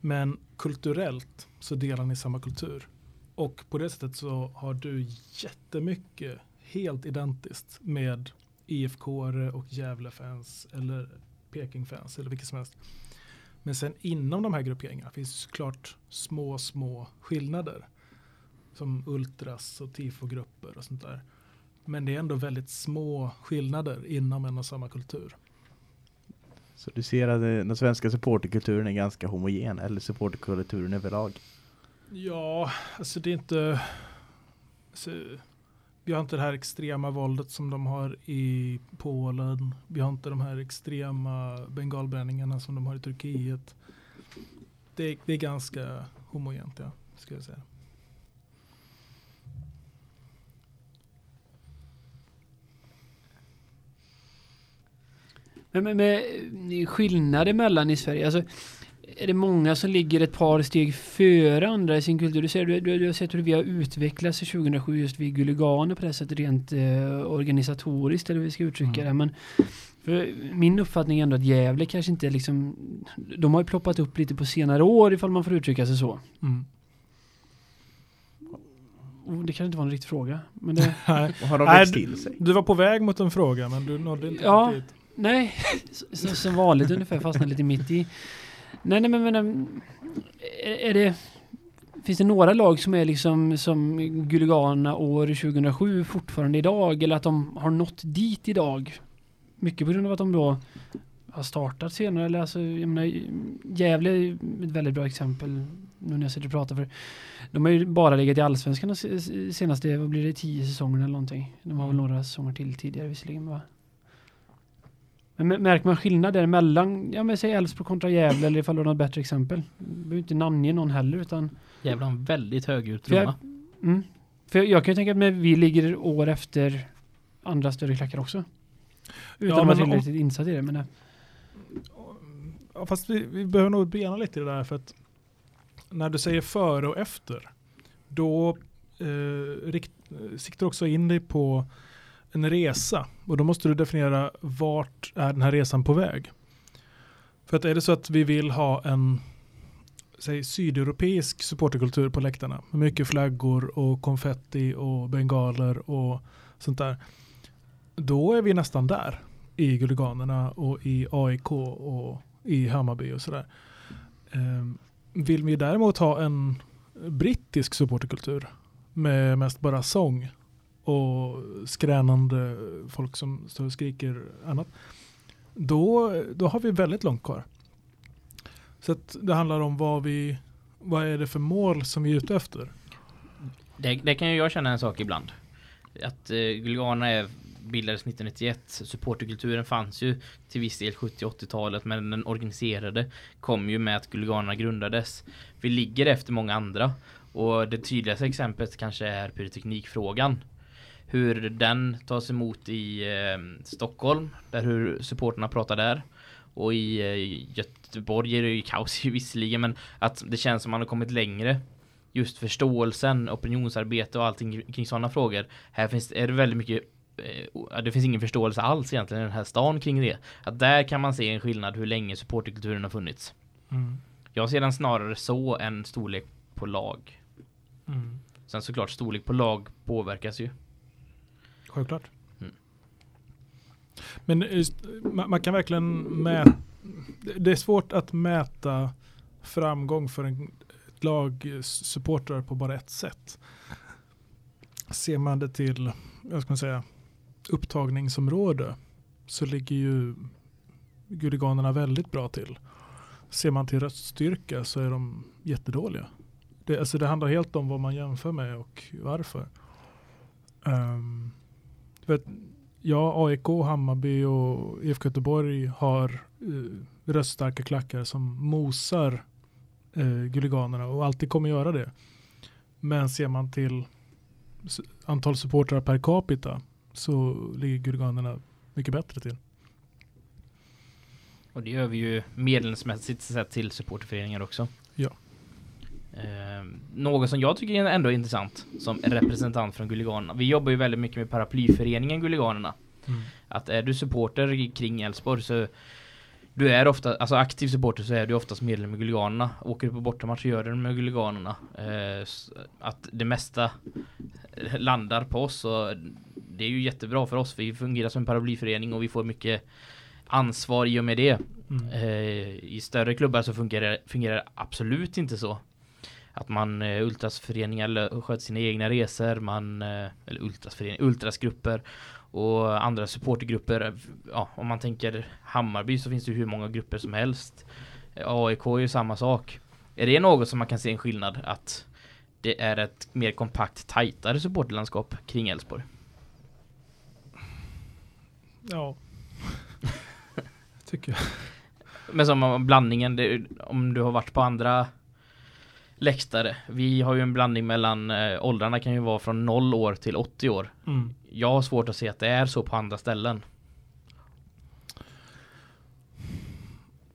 Men kulturellt så delar ni samma kultur. Och på det sättet så har du jättemycket helt identiskt med IFK och Gävle-fans eller Peking-fans eller vilket som helst. Men sen inom de här grupperingarna finns såklart små, små skillnader. Som ultras och tifogrupper och sånt där. Men det är ändå väldigt små skillnader inom en och samma kultur. Så du ser att eh, den svenska supporterkulturen är ganska homogen, eller supporterkulturen överlag? Ja, alltså det är inte... Alltså, vi har inte det här extrema våldet som de har i Polen. Vi har inte de här extrema bengalbränningarna som de har i Turkiet. Det, det är ganska homogent, ja, skulle jag säga. Men men, men skillnader mellan i Sverige, alltså är det många som ligger ett par steg före andra i sin kultur? Du, ser, du, du, du har sett hur vi har utvecklats i 2007 just vid Guliganer på det sättet rent eh, organisatoriskt eller hur vi ska uttrycka Mm. det. Men för min uppfattning är ändå att Gävle kanske inte är liksom, de har ju ploppat upp lite på senare år ifall man får uttrycka sig så. Mm. Och det kanske inte var en riktig fråga. Men det, har de växt du- till sig? Du var på väg mot en fråga men du nådde inte Ja. dit. nej, som, som vanligt ungefär fastnade lite mitt i. Nej, nej men, men äm, är, är det Finns det några lag som är liksom som Guliganerna år 2007 fortfarande idag eller att de har nått dit idag? Mycket på grund av att de då har startat senare eller alltså, jag menar, Gävle är ett väldigt bra exempel nu när jag sitter och pratar för de har ju bara legat i Allsvenskan de senaste, vad blir det, tio säsonger eller någonting. De har väl några säsonger till tidigare visserligen va? Men märker man skillnad där mellan, ja men säg Elfsborg kontra Gävle eller ifall du har något bättre exempel? Du behöver inte namnge någon heller utan Jävlar en väldigt högljudd För jag- trumma. Mm. För jag, kan ju tänka att vi ligger år efter andra större klackar också. Utan Ja, att vara men om- tillräckligt insatt i det. Men Ja, fast vi, vi behöver nog bena lite i det där för att när du säger före och efter då eh, rikt, eh, siktar också in dig på en resa och då måste du definiera vart är den här resan på väg. För att är det så att vi vill ha en säg, sydeuropeisk supporterkultur på läktarna med mycket flaggor och konfetti och bengaler och sånt där. Då är vi nästan där i Guliganerna och i AIK och i Hammarby och sådär. Ehm, vill vi däremot ha en brittisk supporterkultur med mest bara sång och skränande folk som står och skriker annat. Då, då har vi väldigt långt kvar. Så att det handlar om vad vi vad är det för mål som vi är ute efter? Det, det kan ju jag känna en sak ibland. Att eh, Gulgana är bildades 1991. Supporterkulturen fanns ju till viss del 70-80-talet men den organiserade kom ju med att Gulgana grundades. Vi ligger efter många andra och det tydligaste exemplet kanske är pyroteknikfrågan. Hur den tas emot i eh, Stockholm, där hur supporterna pratar där. Och i eh, Göteborg är det ju kaos visserligen men att det känns som man har kommit längre just förståelsen, opinionsarbete och allting kring sådana frågor. Här finns är det väldigt mycket eh, det finns ingen förståelse alls egentligen i den här stan kring det. Att där kan man se en skillnad hur länge supporterkulturen har funnits. Jag ser den snarare så än storlek på lag. Sen såklart storlek på lag påverkas ju. Självklart. Mm. Men just, man, man kan verkligen mäta. Det är svårt att mäta framgång för en, lag eh, supportrar på bara ett sätt. Ser man det till, jag ska säga, upptagningsområde så ligger ju Guliganerna väldigt bra till. Ser man till röststyrka så är de jättedåliga. Det, alltså det handlar helt om vad man jämför med och varför. Um, att, ja, AIK, Hammarby och IFK Göteborg har uh, röststarka klackar som mosar uh, Guliganerna och alltid kommer göra det. Men ser man till antal supportrar per capita så ligger Guliganerna mycket bättre till. Och det gör vi ju medlemsmässigt sett till supporterföreningar också. Ja. Eh, något som jag tycker är ändå är intressant som representant från Guliganerna. Vi jobbar ju väldigt mycket med paraplyföreningen Guliganerna. Att är du supporter kring Elfsborg så du är ofta, alltså aktiv supporter så är du oftast medlem i Guliganerna. Åker du på bortamatch så gör du det med Guliganerna. Eh, att det mesta landar på oss och det är ju jättebra för oss. Vi fungerar som en paraplyförening och vi får mycket ansvar i och med det. Mm. Eh, I större klubbar så fungerar fungerar det absolut inte så. Att man eh, ultrasföreningar sköter sina egna resor, man, eh, eller ultrasföreningar, ultrasgrupper och andra supportergrupper. Ja, om man tänker Hammarby så finns det hur många grupper som helst. AIK är ju samma sak. Är det något som man kan se en skillnad att det är ett mer kompakt, tajtare supporterlandskap kring Elfsborg? Ja. Tycker jag. Men som om blandningen, det, om du har varit på andra läktare. Vi har ju en blandning mellan eh, åldrarna kan ju vara från 0 år till 80 år. Mm. Jag har svårt att se att det är så på andra ställen.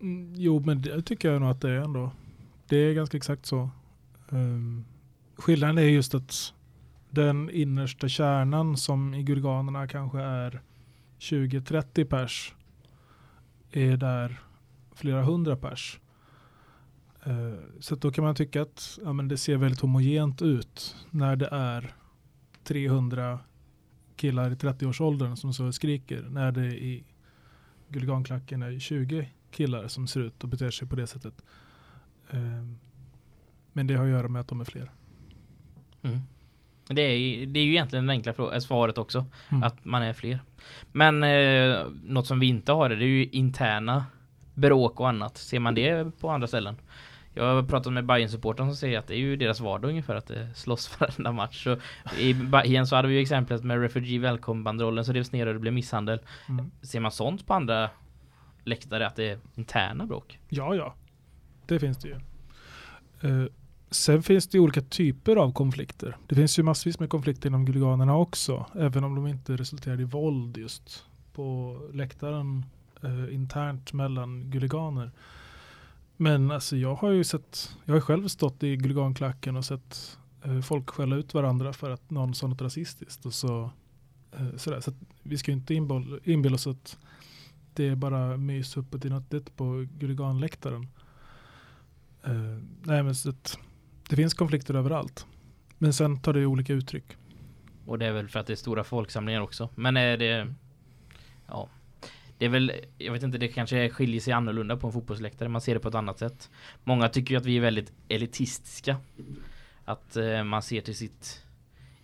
Mm, Jo, men det tycker jag nog att det är ändå. Det är ganska exakt så. Um, skillnaden är just att den innersta kärnan som i Gurganerna kanske är 20-30 pers är där flera hundra pers. Eh, så då kan man tycka att ja, men det ser väldigt homogent ut när det är 300 killar i 30-årsåldern som så skriker när det i Guliganklacken är 20 killar som ser ut och beter sig på det sättet. Eh, Men det har att göra med att de är fler. Mm. Det, är, det är ju egentligen den enkla svaret också. Mm. Att man är fler. Men eh, något som vi inte har det är ju interna bråk och annat. Ser man det på andra ställen? Jag har pratat med bayern supportrarna som säger att det är ju deras vardag ungefär att det slåss varenda match. Så I Bayern så hade vi ju exemplet med Refugee Welcome-banderollen så revs ner och det blev misshandel. Mm. Ser man sånt på andra läktare att det är interna bråk? Ja, ja. Det finns det ju. Eh, sen finns det ju olika typer av konflikter. Det finns ju massvis med konflikter inom Guliganerna också. Även om de inte resulterar i våld just på läktaren eh, internt mellan Guliganer. Men alltså jag har ju sett, jag har själv stått i Guliganklacken och sett eh, folk skälla ut varandra för att någon sa något rasistiskt. Och så, eh, sådär. så att vi ska ju inte inboll- inbilla oss att det är bara mys uppåt i nattet på Guliganläktaren. Uh, nej men så att det finns konflikter överallt. Men sen tar det ju olika uttryck. Och det är väl för att det är stora folksamlingar också. Men är det... Ja. Det är väl, jag vet inte, det kanske skiljer sig annorlunda på en fotbollsläktare. Man ser det på ett annat sätt. Många tycker ju att vi är väldigt elitistiska. Att eh, man ser till sitt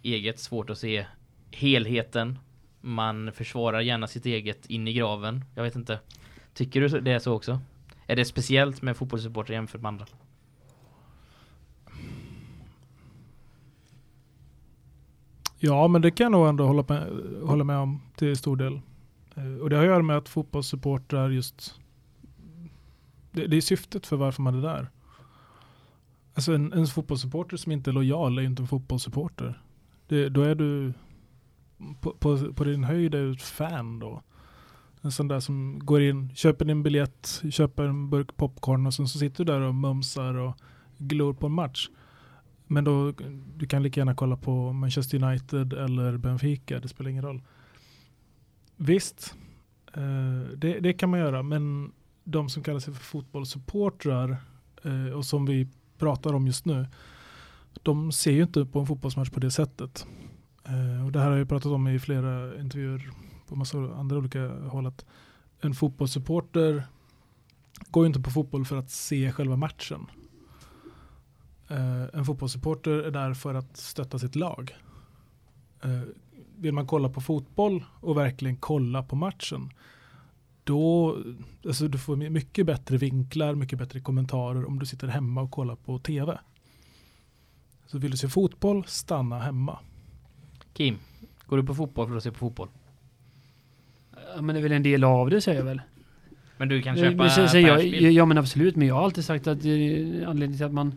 eget, svårt att se helheten. Man försvarar gärna sitt eget in i graven. Jag vet inte. Tycker du det är så också? Är det speciellt med fotbollssupporter jämfört med andra? Ja men det kan jag nog ändå hålla med, hålla med om till stor del. Eh, och det har att göra med att fotbollssupportrar just det, det är syftet för varför man är där. Alltså en, en fotbollssupporter som inte är lojal är ju inte en fotbollssupporter. Det, då är du på, på, på din höjd är du ett fan då. En sån där som går in, köper din biljett, köper en burk popcorn och sen så sitter du där och mumsar och glor på en match. Men då, du kan lika gärna kolla på Manchester United eller Benfica, det spelar ingen roll. Visst, eh, det, det kan man göra, men de som kallar sig för fotbollssupportrar eh, och som vi pratar om just nu, de ser ju inte på en fotbollsmatch på det sättet. Eh, och det här har jag pratat om i flera intervjuer på massa andra olika håll. Att en fotbollssupporter går ju inte på fotboll för att se själva matchen. En fotbollssupporter är där för att stötta sitt lag. Vill man kolla på fotboll och verkligen kolla på matchen då, alltså du får mycket bättre vinklar, mycket bättre kommentarer om du sitter hemma och kollar på tv. Så vill du se fotboll, stanna hemma. Kim, går du på fotboll för att se på fotboll? Ja, men det är väl en del av det säger jag väl. Men du kan köpa men så- så jag, ja men absolut, men jag har alltid sagt att eh, anledningen till att man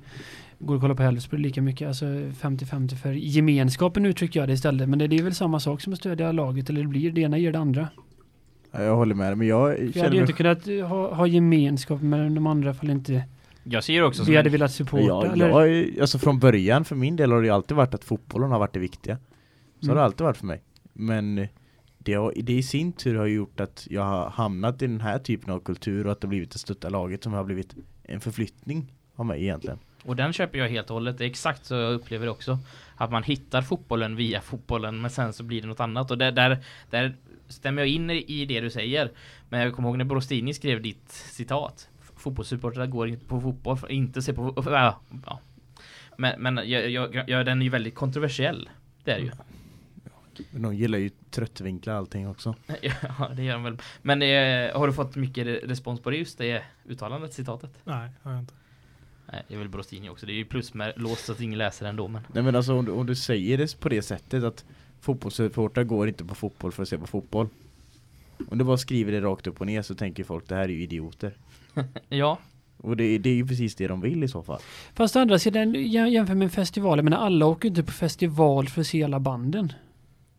går och kollar på Elfsborg lika mycket, alltså 50-50 för gemenskapen uttrycker jag det istället. Men det, det är väl samma sak som att stödja laget, eller det blir det ena ger det andra. Ja, Jag håller med dig, men jag känner hade ju inte kunnat eh, ha, ha gemenskap med de andra fall inte Jag ser det också vi hade en, velat supporta. Ja, eller? jag, alltså från början för min del har det ju alltid varit att fotbollen har varit det viktiga. Så har Mm. det alltid varit för mig. Men det, har, det i sin tur har gjort att jag har hamnat i den här typen av kultur och att det har blivit det stötta laget som har blivit en förflyttning av mig egentligen. Och den köper jag helt och hållet. Det är exakt så jag upplever det också. Att man hittar fotbollen via fotbollen men sen så blir det något annat. Och där, där, där stämmer jag in i i det du säger. Men jag kommer ihåg när Brostini skrev ditt citat. Fotbollssupportrar går inte på fotboll inte se på... Ja, ja. Men, men jag, jag, jag, den är ju väldigt kontroversiell. Det är det ju. Men de gillar ju tröttvinklar allting också. Ja, det gör de väl. Men eh, har du fått mycket re- respons på det just det uttalandet, citatet? Nej, har jag inte. Nej, det är väl Brostini också. Det är ju plus med låst så att ingen läser ändå men. Nej men alltså om du, om du säger det på det sättet att fotbollssupportrar går inte på fotboll för att se på fotboll. Om du bara skriver det rakt upp och ner så tänker folk det här är ju idioter. Ja, Och det, det är ju precis det de vill i så fall. Fast å andra sidan, jä- jämför med en festival, men alla åker inte på festival för att se alla banden.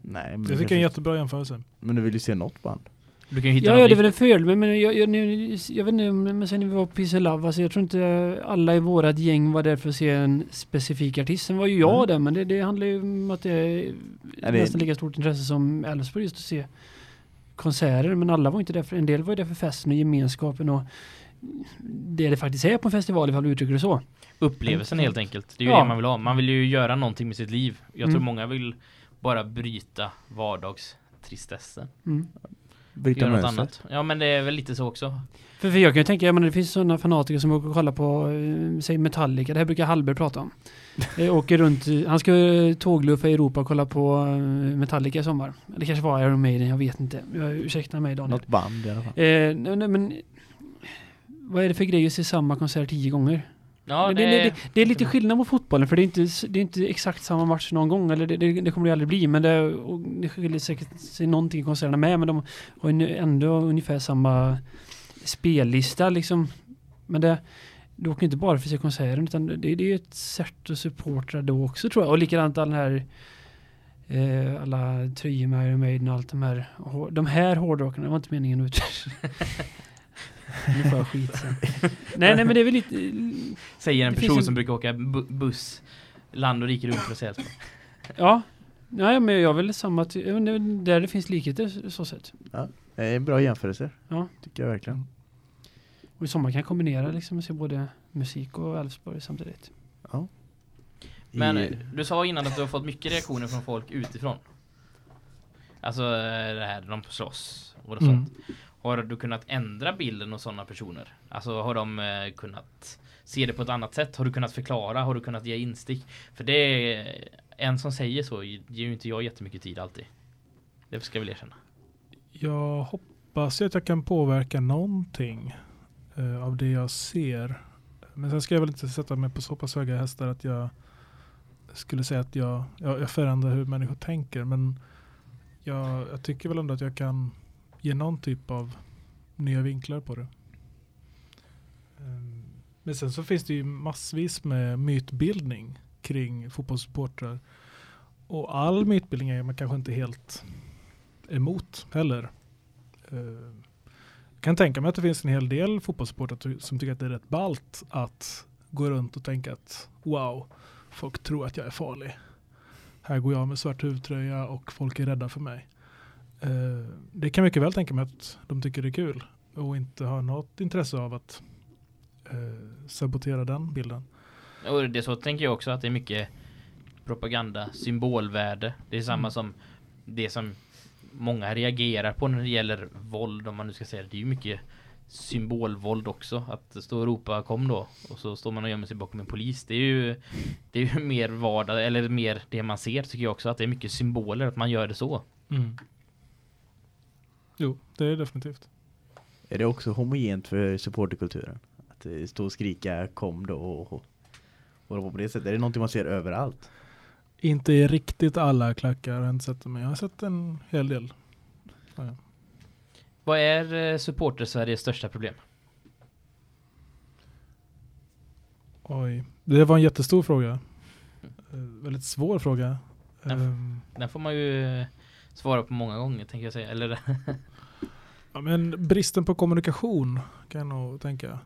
Nej men, Jag tycker det är en jättebra jämförelse. men du vill ju se något band. Du kan hitta Ja, ja, det är väl en fördel, men- men jag, jag, nu, jag vet inte, men sen när vi var på Peace Love, alltså jag tror inte alla i vårat gäng var där för att se en specifik artist. Sen var ju jag Mm. där, men det, det handlar ju om att det är Ja, det- nästan lika stort intresse som Elfsborg just att se konserter, men alla var inte där för, en del var ju där för festen och gemenskapen och det det faktiskt är på en festival ifall du uttrycker det så. Upplevelsen helt enkelt. Det är ju Ja. det man vill ha. Man vill ju göra någonting med sitt liv. Jag tror Mm. många vill bara bryta vardagstristessen. Mm. Bryta Göra något annat. Ja men det är väl lite så också. För, för jag kan ju tänka, jag menar, det finns sådana fanatiker som åker och kollar på, eh, säg Metallica, det här brukar Hallberg prata om. Eh, åker runt, i- han ska eh, tågluffa i Europa och kolla på eh, Metallica i sommar. Det kanske var Iron Maiden, jag vet inte. Jag, ursäkta mig Daniel. Något band i alla fall. Eh, nej, nej, men vad är det för grej att se samma konsert tio gånger? Ja det, det, det, det, är lite skillnad mot fotbollen för det är inte, det är inte exakt samma match någon gång. Eller det, kommer det aldrig bli. Men det, och det skiljer säkert sig någonting i konserterna med. Men de har ju ändå ungefär samma spellista liksom. Men det, du åker inte bara för att se konserten utan det, det är ett sätt att supporta då också tror jag. Och likadant all den här eh, alla tröjor med Iron Maiden och allt de här. De här hårdrockarna, det var inte meningen ut. Nu får jag skit sen. nej, nej men det är väl lite... säger en person en- som brukar åka bu- buss land och rike runt för att se Elfsborg. Ja. Nej, men jag samma... jag vet inte, Där det finns likheter så sett. Det är en bra jämförelse. Ja. Tycker jag verkligen. Och i sommar kan jag kombinera liksom och se både musik och Elfsborg samtidigt. Ja. Men I, du sa innan att du har fått mycket reaktioner från folk utifrån. Alltså eh, det här, de slåss och Mm. Har du kunnat ändra bilden hos sådana personer? Alltså har de eh, kunnat se det på ett annat sätt? Har du kunnat förklara? Har du kunnat ge instick? För det är en som säger så ger ju inte jag jättemycket tid alltid. Det ska jag väl erkänna. Jag hoppas ju att jag kan påverka någonting eh, av det jag ser. Men sen ska jag väl inte sätta mig på så pass höga hästar att jag skulle säga att jag, jag, jag förändrar hur människor tänker. Men jag, jag tycker väl ändå att jag kan ge någon typ av nya vinklar på det. Ehm, men sen så finns det ju massvis med mytbildning kring fotbollssupportrar. Och all mytbildning är man kanske inte helt emot heller. Ehm, jag kan tänka mig att det finns en hel del fotbollssupportrar som tycker att det är rätt ballt att gå runt och tänka att wow, folk tror att jag är farlig. Här går jag med svart huvudtröja och folk är rädda för mig. Eh, Det kan mycket väl tänka mig att de tycker det är kul och inte har något intresse av att eh, sabotera den bilden. Och det så tänker jag också att det är mycket propaganda, symbolvärde. Det är samma Mm. som det som många reagerar på när det gäller våld om man nu ska säga det. Det är ju mycket symbolvåld också. Att stå och ropa kom då och så står man och gömmer sig bakom en polis. Det är ju det är ju mer vardag eller mer det man ser tycker jag också att det är mycket symboler att man gör det så. Jo, det är definitivt. är det också homogent för supporterkulturen? Att eh, stå och skrika kom då och, och på det sättet. Är det någonting man ser överallt? Inte i riktigt alla klackar har jag inte sett det, men jag har sett en hel del. Ja. Vad är eh, supporter Sveriges största problem? Oj, det var en jättestor fråga. Eh, väldigt svår fråga. Ja. Ehm, Den får man ju svara på många gånger tänker jag säga. Eller ja, men bristen på kommunikation kan jag nog tänka.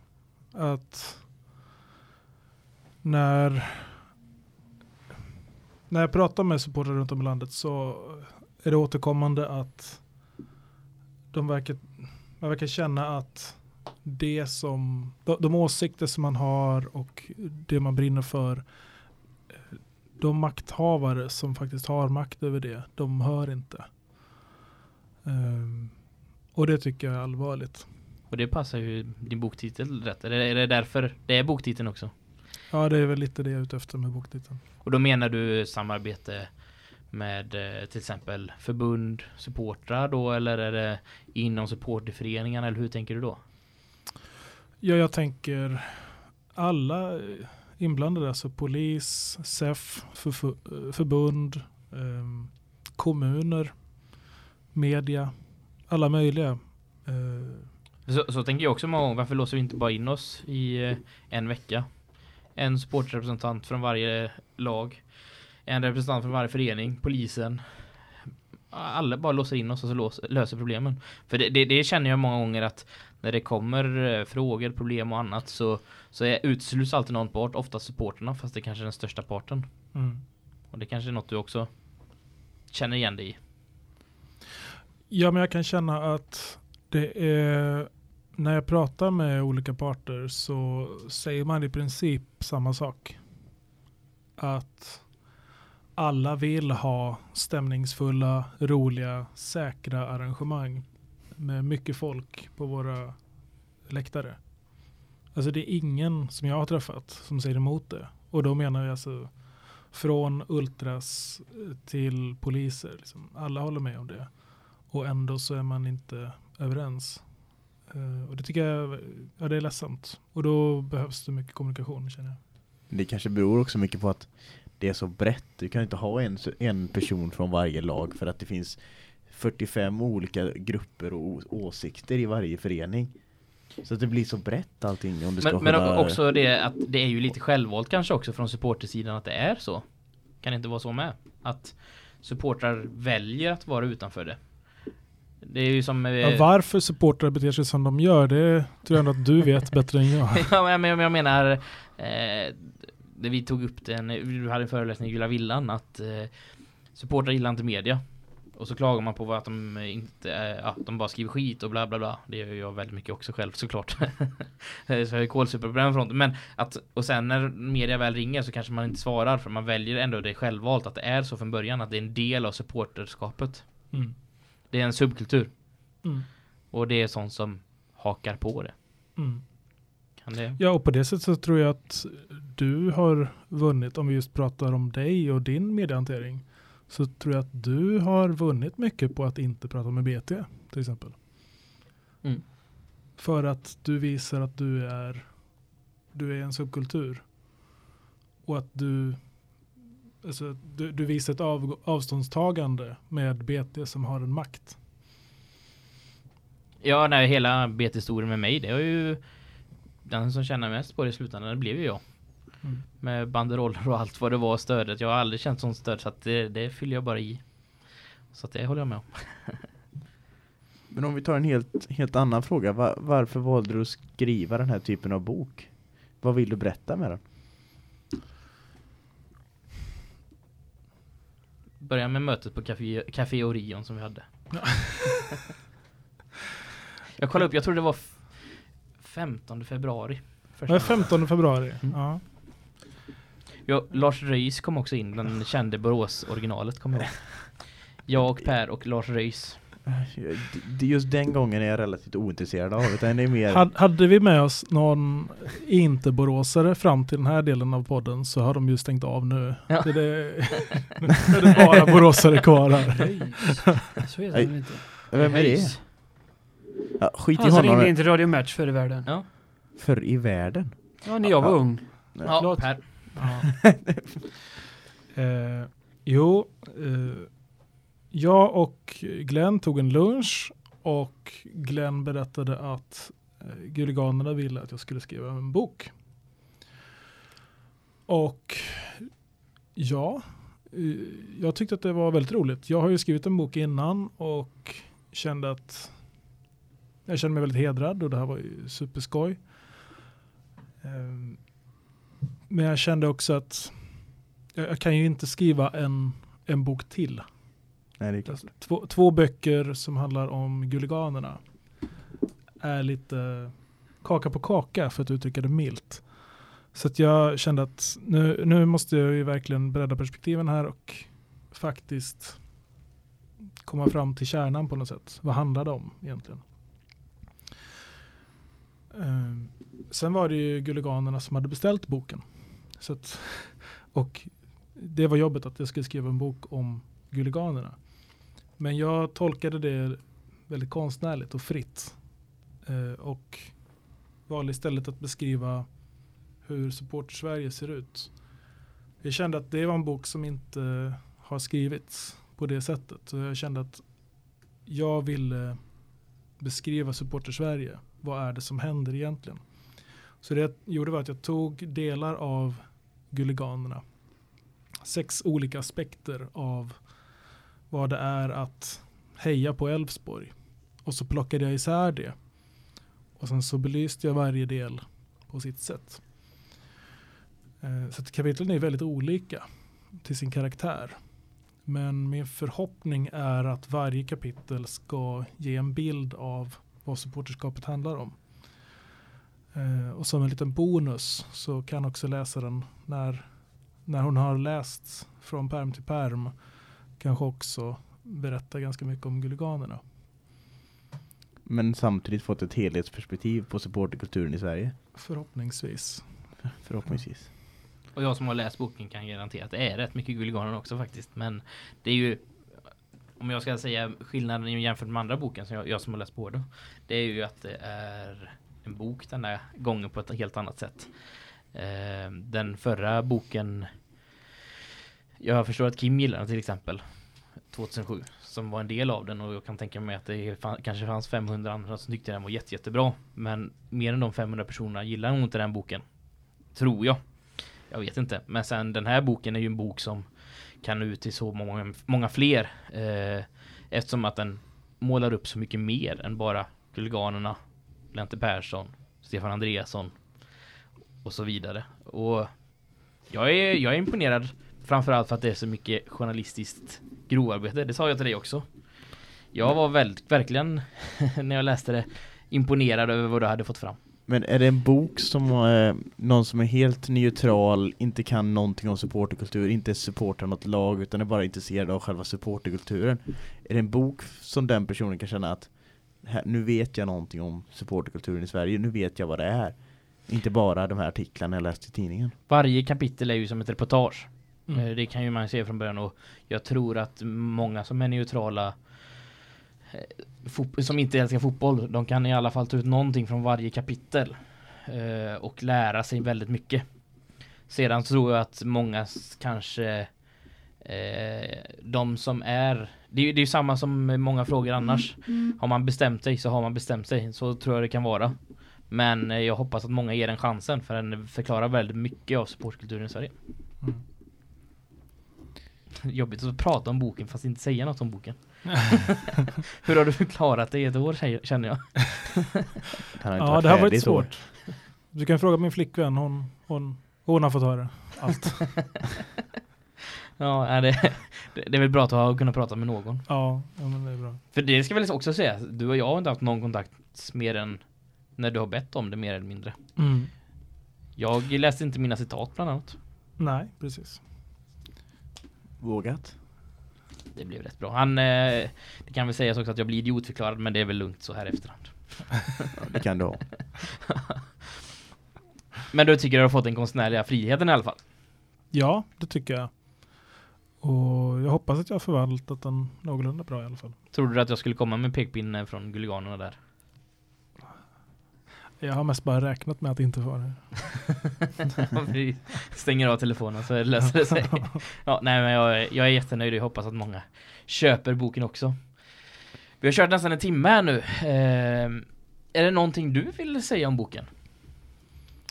Att när, när jag pratar med supportrar runt om i landet så är det återkommande att de verkar, man verkar känna att det som, de, de åsikter som man har och det man brinner för, de makthavare som faktiskt har makt över det, de hör inte. Ehm, och det tycker jag är allvarligt. Och det passar ju din boktitel rätt. Är det, är det därför det är boktiteln också? Ja, det är väl lite det jag är ute efter med boktiteln. Och då menar du samarbete med eh, till exempel förbund, supportrar då eller är det inom supporterföreningarna eller hur tänker du då? Ja, jag tänker alla eh, inblandade, alltså polis, SEF, för, för, förbund, eh, kommuner, media, alla möjliga. Eh, Så, så tänker jag också många gånger, varför låser vi inte bara in oss i eh, en vecka? En supportrepresentant från varje lag, en representant från varje förening, polisen, alla bara låser in oss och så låser, löser problemen. För det, det, det känner jag många gånger att när det kommer eh, frågor, problem och annat så, så är, utesluts alltid någon part, ofta supporterna fast det kanske är den största parten. Mm. Och det kanske är något du också känner igen dig i. Ja, men jag kan känna att det är när jag pratar med olika parter så säger man i princip samma sak. Att alla vill ha stämningsfulla, roliga, säkra arrangemang med mycket folk på våra läktare. Alltså det är ingen som jag har träffat som säger emot det. Och då menar jag alltså från ultras eh, till poliser. Liksom. Alla håller med om det. Och ändå så är man inte överens. Uh, och det tycker jag ja, det är ledsamt. Och då behövs det mycket kommunikation känner jag. Det kanske beror också mycket på att det är så brett. Du kan inte ha en, en person från varje lag för att det finns 45 olika grupper och åsikter i varje förening. Så att det blir så brett allting om du ska Men, men hålla... också det att det är ju lite självvalt kanske också från supportersidan att det är så. Kan det inte vara så med? Att supportrar väljer att vara utanför det. Det är ju som... eh, Ja, varför supportrar beter sig som de gör, det tror jag ändå att du vet bättre än jag. ja, men jag, jag menar eh, det vi tog upp den, du hade en föreläsning i Gula Villan att eh, supportrar gillar inte media. Och så klagar man på att de inte, eh, ja, de bara skriver skit och bla bla bla. Det gör jag väldigt mycket också själv såklart. så jag är kolsuper på den fronten. Men att, och sen när media väl ringer så kanske man inte svarar för man väljer ändå det självvalt att det är så från början att det är en del av supporterskapet. Mm. Det är en subkultur. Mm. Och det är sånt som hakar på det. Mm. Kan det? Ja, och på det sättet så tror jag att du har vunnit, om vi just pratar om dig och din mediehantering, så tror jag att du har vunnit mycket på att inte prata med BT, till exempel. Mm. För att du visar att du är, du är en subkultur. Och att du, alltså, du, du visar ett av, avståndstagande med BT som har en makt. Ja, nej, hela bet-historien med mig, det var ju den som tjänar mest på det i slutändan, det blev ju jag. Mm. Med banderoller och allt vad det var stödet. Jag har aldrig känt sånt stöd så att det, det fyller jag bara i. Så att det håller jag med om. Men om vi tar en helt, helt annan fråga. Va- varför valde du att skriva den här typen av bok? Vad vill du berätta med den? Börja med mötet på Café, Café Orion som vi hade. jag kollade upp, jag tror det var f- 15 februari. Det är 15 februari. Mm. Ja. Ja, Lars Röis kom också in, den kände Borås-originalet kommer jag ihåg. Jag och Per och Lars d- Just den gången är jag relativt ointresserad av utan det är mer... Had- Hade vi med oss någon inte-boråsare fram till den här delen av podden så har de ju stängt av nu. Ja. Det, är det bara boråsare kvar här. Så är det inte. Vem är det? Ja, skit i Han som ringde honom in till Radio Match förr i världen. Ja, för i världen. Ja, när jag var Ja. ung. ja. Per. Ja. eh, jo, eh, jag och Glenn tog en lunch och Glenn berättade att eh, Guliganerna ville att jag skulle skriva en bok. Och ja, eh, jag tyckte att det var väldigt roligt. Jag har ju skrivit en bok innan och kände att jag kände mig väldigt hedrad och det här var ju superskoj. Ehm, men jag kände också att jag, jag kan ju inte skriva en, en bok till. Nej, det är klart. Två, två böcker som handlar om Guliganerna är lite kaka på kaka för att uttrycka det milt. Så att jag kände att nu, nu måste jag ju verkligen bredda perspektiven här och faktiskt komma fram till kärnan på något sätt. Vad handlar det om egentligen? Ehm, sen var det ju Guliganerna som hade beställt boken. Så att, och det var jobbet att jag skulle skriva en bok om Guliganerna. Men jag tolkade det väldigt konstnärligt och fritt. Eh, och valde istället att beskriva hur Supporter-Sverige ser ut. Jag kände att det var en bok som inte har skrivits på det sättet. Så jag kände att jag ville beskriva Supporter-Sverige. Vad är det som händer egentligen? Så det jag gjorde var att jag tog delar av Guliganerna. Sex olika aspekter av vad det är att heja på Elfsborg. Och så plockade jag isär det. Och sen så belyste jag varje del på sitt sätt. Eh, så att kapitlen är väldigt olika till sin karaktär. Men min förhoppning är att varje kapitel ska ge en bild av vad supporterskapet handlar om. Eh, och som en liten bonus så kan också läsaren när, när hon har läst från perm till perm kanske också berätta ganska mycket om Guliganerna. Men samtidigt fått ett helhetsperspektiv på supporterkulturen i Sverige. Förhoppningsvis. Förhoppningsvis. Och jag som har läst boken kan garantera att det är rätt mycket Guliganer också faktiskt. Men det är ju om jag ska säga skillnaden jämfört med andra boken som jag, jag som har läst båda. Det är ju att det är en bok den här gången på ett helt annat sätt. Eh, den förra boken Jag förstår att Kim gillar den till exempel 2007 som var en del av den och jag kan tänka mig att det fann, kanske fanns 500 andra som tyckte den var jätte, jättebra. Men mer än de 500 personerna gillar nog inte den boken. Tror jag. Jag vet inte. Men sen den här boken är ju en bok som kan nå ut till så många, många fler. Eh, eftersom att den målar upp så mycket mer än bara Guliganerna, Lente Persson, Stefan Andreasson och så vidare. Och jag är, jag är imponerad framförallt för att det är så mycket journalistiskt grovarbete. Det sa jag till dig också. Jag var väldigt, verkligen när jag läste det imponerad över vad du hade fått fram. Men är det en bok som eh, någon som är helt neutral, inte kan någonting om supporterkultur, inte supportar något lag utan är bara intresserad av själva supporterkulturen? Är det en bok som den personen kan känna att här, nu vet jag någonting om supporterkulturen i Sverige, nu vet jag vad det är. Inte bara de här artiklarna jag läst i tidningen. Varje kapitel är ju som ett reportage. Mm. Eh, Det kan ju man se från början och jag tror att många som är neutrala eh, som inte älskar fotboll, de kan i alla fall ta ut någonting från varje kapitel eh, och lära sig väldigt mycket. Sedan tror jag att många kanske de som är det är ju det är ju samma som många frågor annars. Har man bestämt sig så har man bestämt sig. Så tror jag det kan vara. Men eh, jag hoppas att många ger den chansen för den förklarar väldigt mycket av supportkulturen i Sverige. Mm. Jobbigt att prata om boken fast inte säga något om boken. Hur har du förklarat det i ett år känner jag? Ja, det har varit svårt. Du kan fråga min flickvän, hon, hon, hon har fått höra allt. Ja, är det, det är väl bra att ha kunnat prata med någon. ja, ja, men det är bra. För det ska väl också säga, du och jag har inte haft någon kontakt mer än när du har bett om det mer eller mindre. Mm. Jag läste inte mina citat bland annat. Nej, precis. Vågat. Det blev rätt bra. Han, eh, det kan väl sägas också att jag blir idiotförklarad men det är väl lugnt så här efterhand. Ja, det kan du ha. Men du tycker du har fått den konstnärliga friheten i alla fall? Ja, det tycker jag. Och jag hoppas att jag har förvaltat den någorlunda bra i alla fall. Trodde du att jag skulle komma med pekpinne från Guliganerna där? Jag har mest bara räknat med att inte få det. Vi stänger av telefonen så löser det sig. Ja, nej men jag, är- jag är jättenöjd och jag hoppas att många köper boken också. Vi har kört nästan en timme här nu. Ehm, är det någonting du vill säga om boken?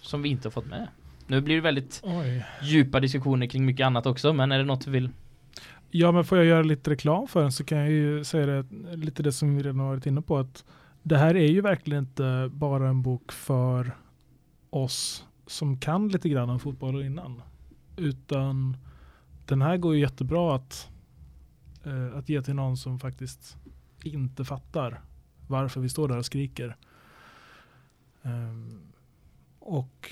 Som vi inte har fått med? Nu blir det väldigt Oj. djupa diskussioner kring mycket annat också, men är det något du vill? Ja, men får jag göra lite reklam för den så kan jag ju säga det, lite det som vi redan varit inne på. att Det här är ju verkligen inte bara en bok för oss som kan lite grann om fotboll innan. Utan den här går ju jättebra att, eh, att ge till någon som faktiskt inte fattar varför vi står där och skriker. Ehm, och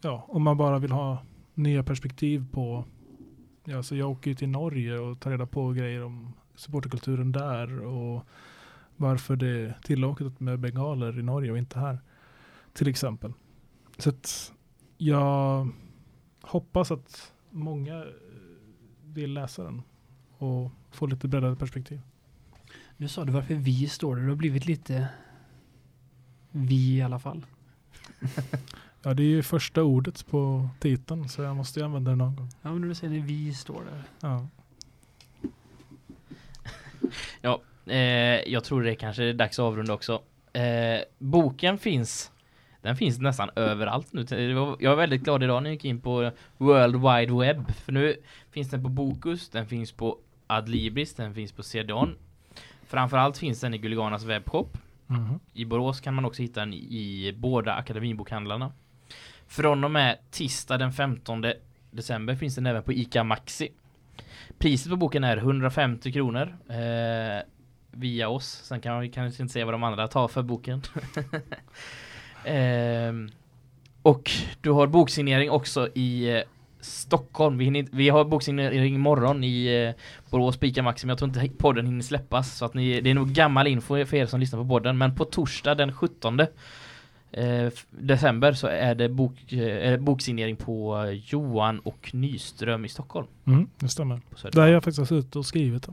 ja, om man bara vill ha nya perspektiv på Ja, så jag åker ju till Norge och tar reda på grejer om supporterkulturen där och varför det är tillåtet med bengaler i Norge och inte här. Till exempel. Så att jag hoppas att många vill läsa den och få lite breddade perspektiv. Nu sa du varför vi står där. Det har blivit lite vi i alla fall. Ja, det är ju första ordet på titeln så jag måste ju använda det någon gång. Ja, men du säger när vi står där. Ja. Eh, jag tror det kanske är dags att avrunda också. Eh, boken finns den finns nästan överallt nu. Det var- Jag är väldigt glad idag när jag gick in på World Wide Web. För nu finns den på Bokus, den finns på Adlibris, den finns på CDON. Framförallt finns den i Gulliganas webbshop. Mhm. I Borås kan man också hitta den i båda akademibokhandlarna. Från och med tisdag den 15 december finns den även på ICA Maxi. Priset på boken är 150 kronor eh, via oss. Sen kan vi kanske inte säga vad de andra tar för boken. Ehm, och du har boksignering också i eh, Stockholm. Vi, hinner, vi har boksignering imorgon i eh, Borås Maxi, men jag tror inte podden hinner släppas. Så att ni, det är nog gammal info för er som lyssnar på podden. Men på torsdag den 17 eh, december så är det bok, eh, boksignering på Johan och Nyström i Stockholm. Mm, det stämmer. Där har jag faktiskt suttit och skrivit.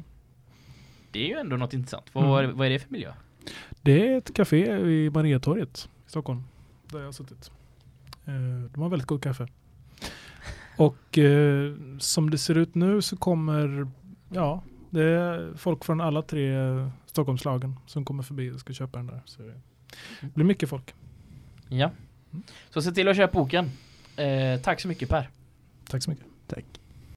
Det är ju ändå något intressant. Vad, Mm. vad är det för miljö? Det är ett café vid Mariatorget i Stockholm. Där jag har suttit. Eh, De har väldigt god kaffe. Och eh, som det ser ut nu så kommer, ja, det är folk från alla tre Stockholmslagen som kommer förbi och ska köpa den där. Så det blir mycket folk. Ja. Så se till att köpa boken. Eh, tack så mycket Per. Tack så mycket. Tack.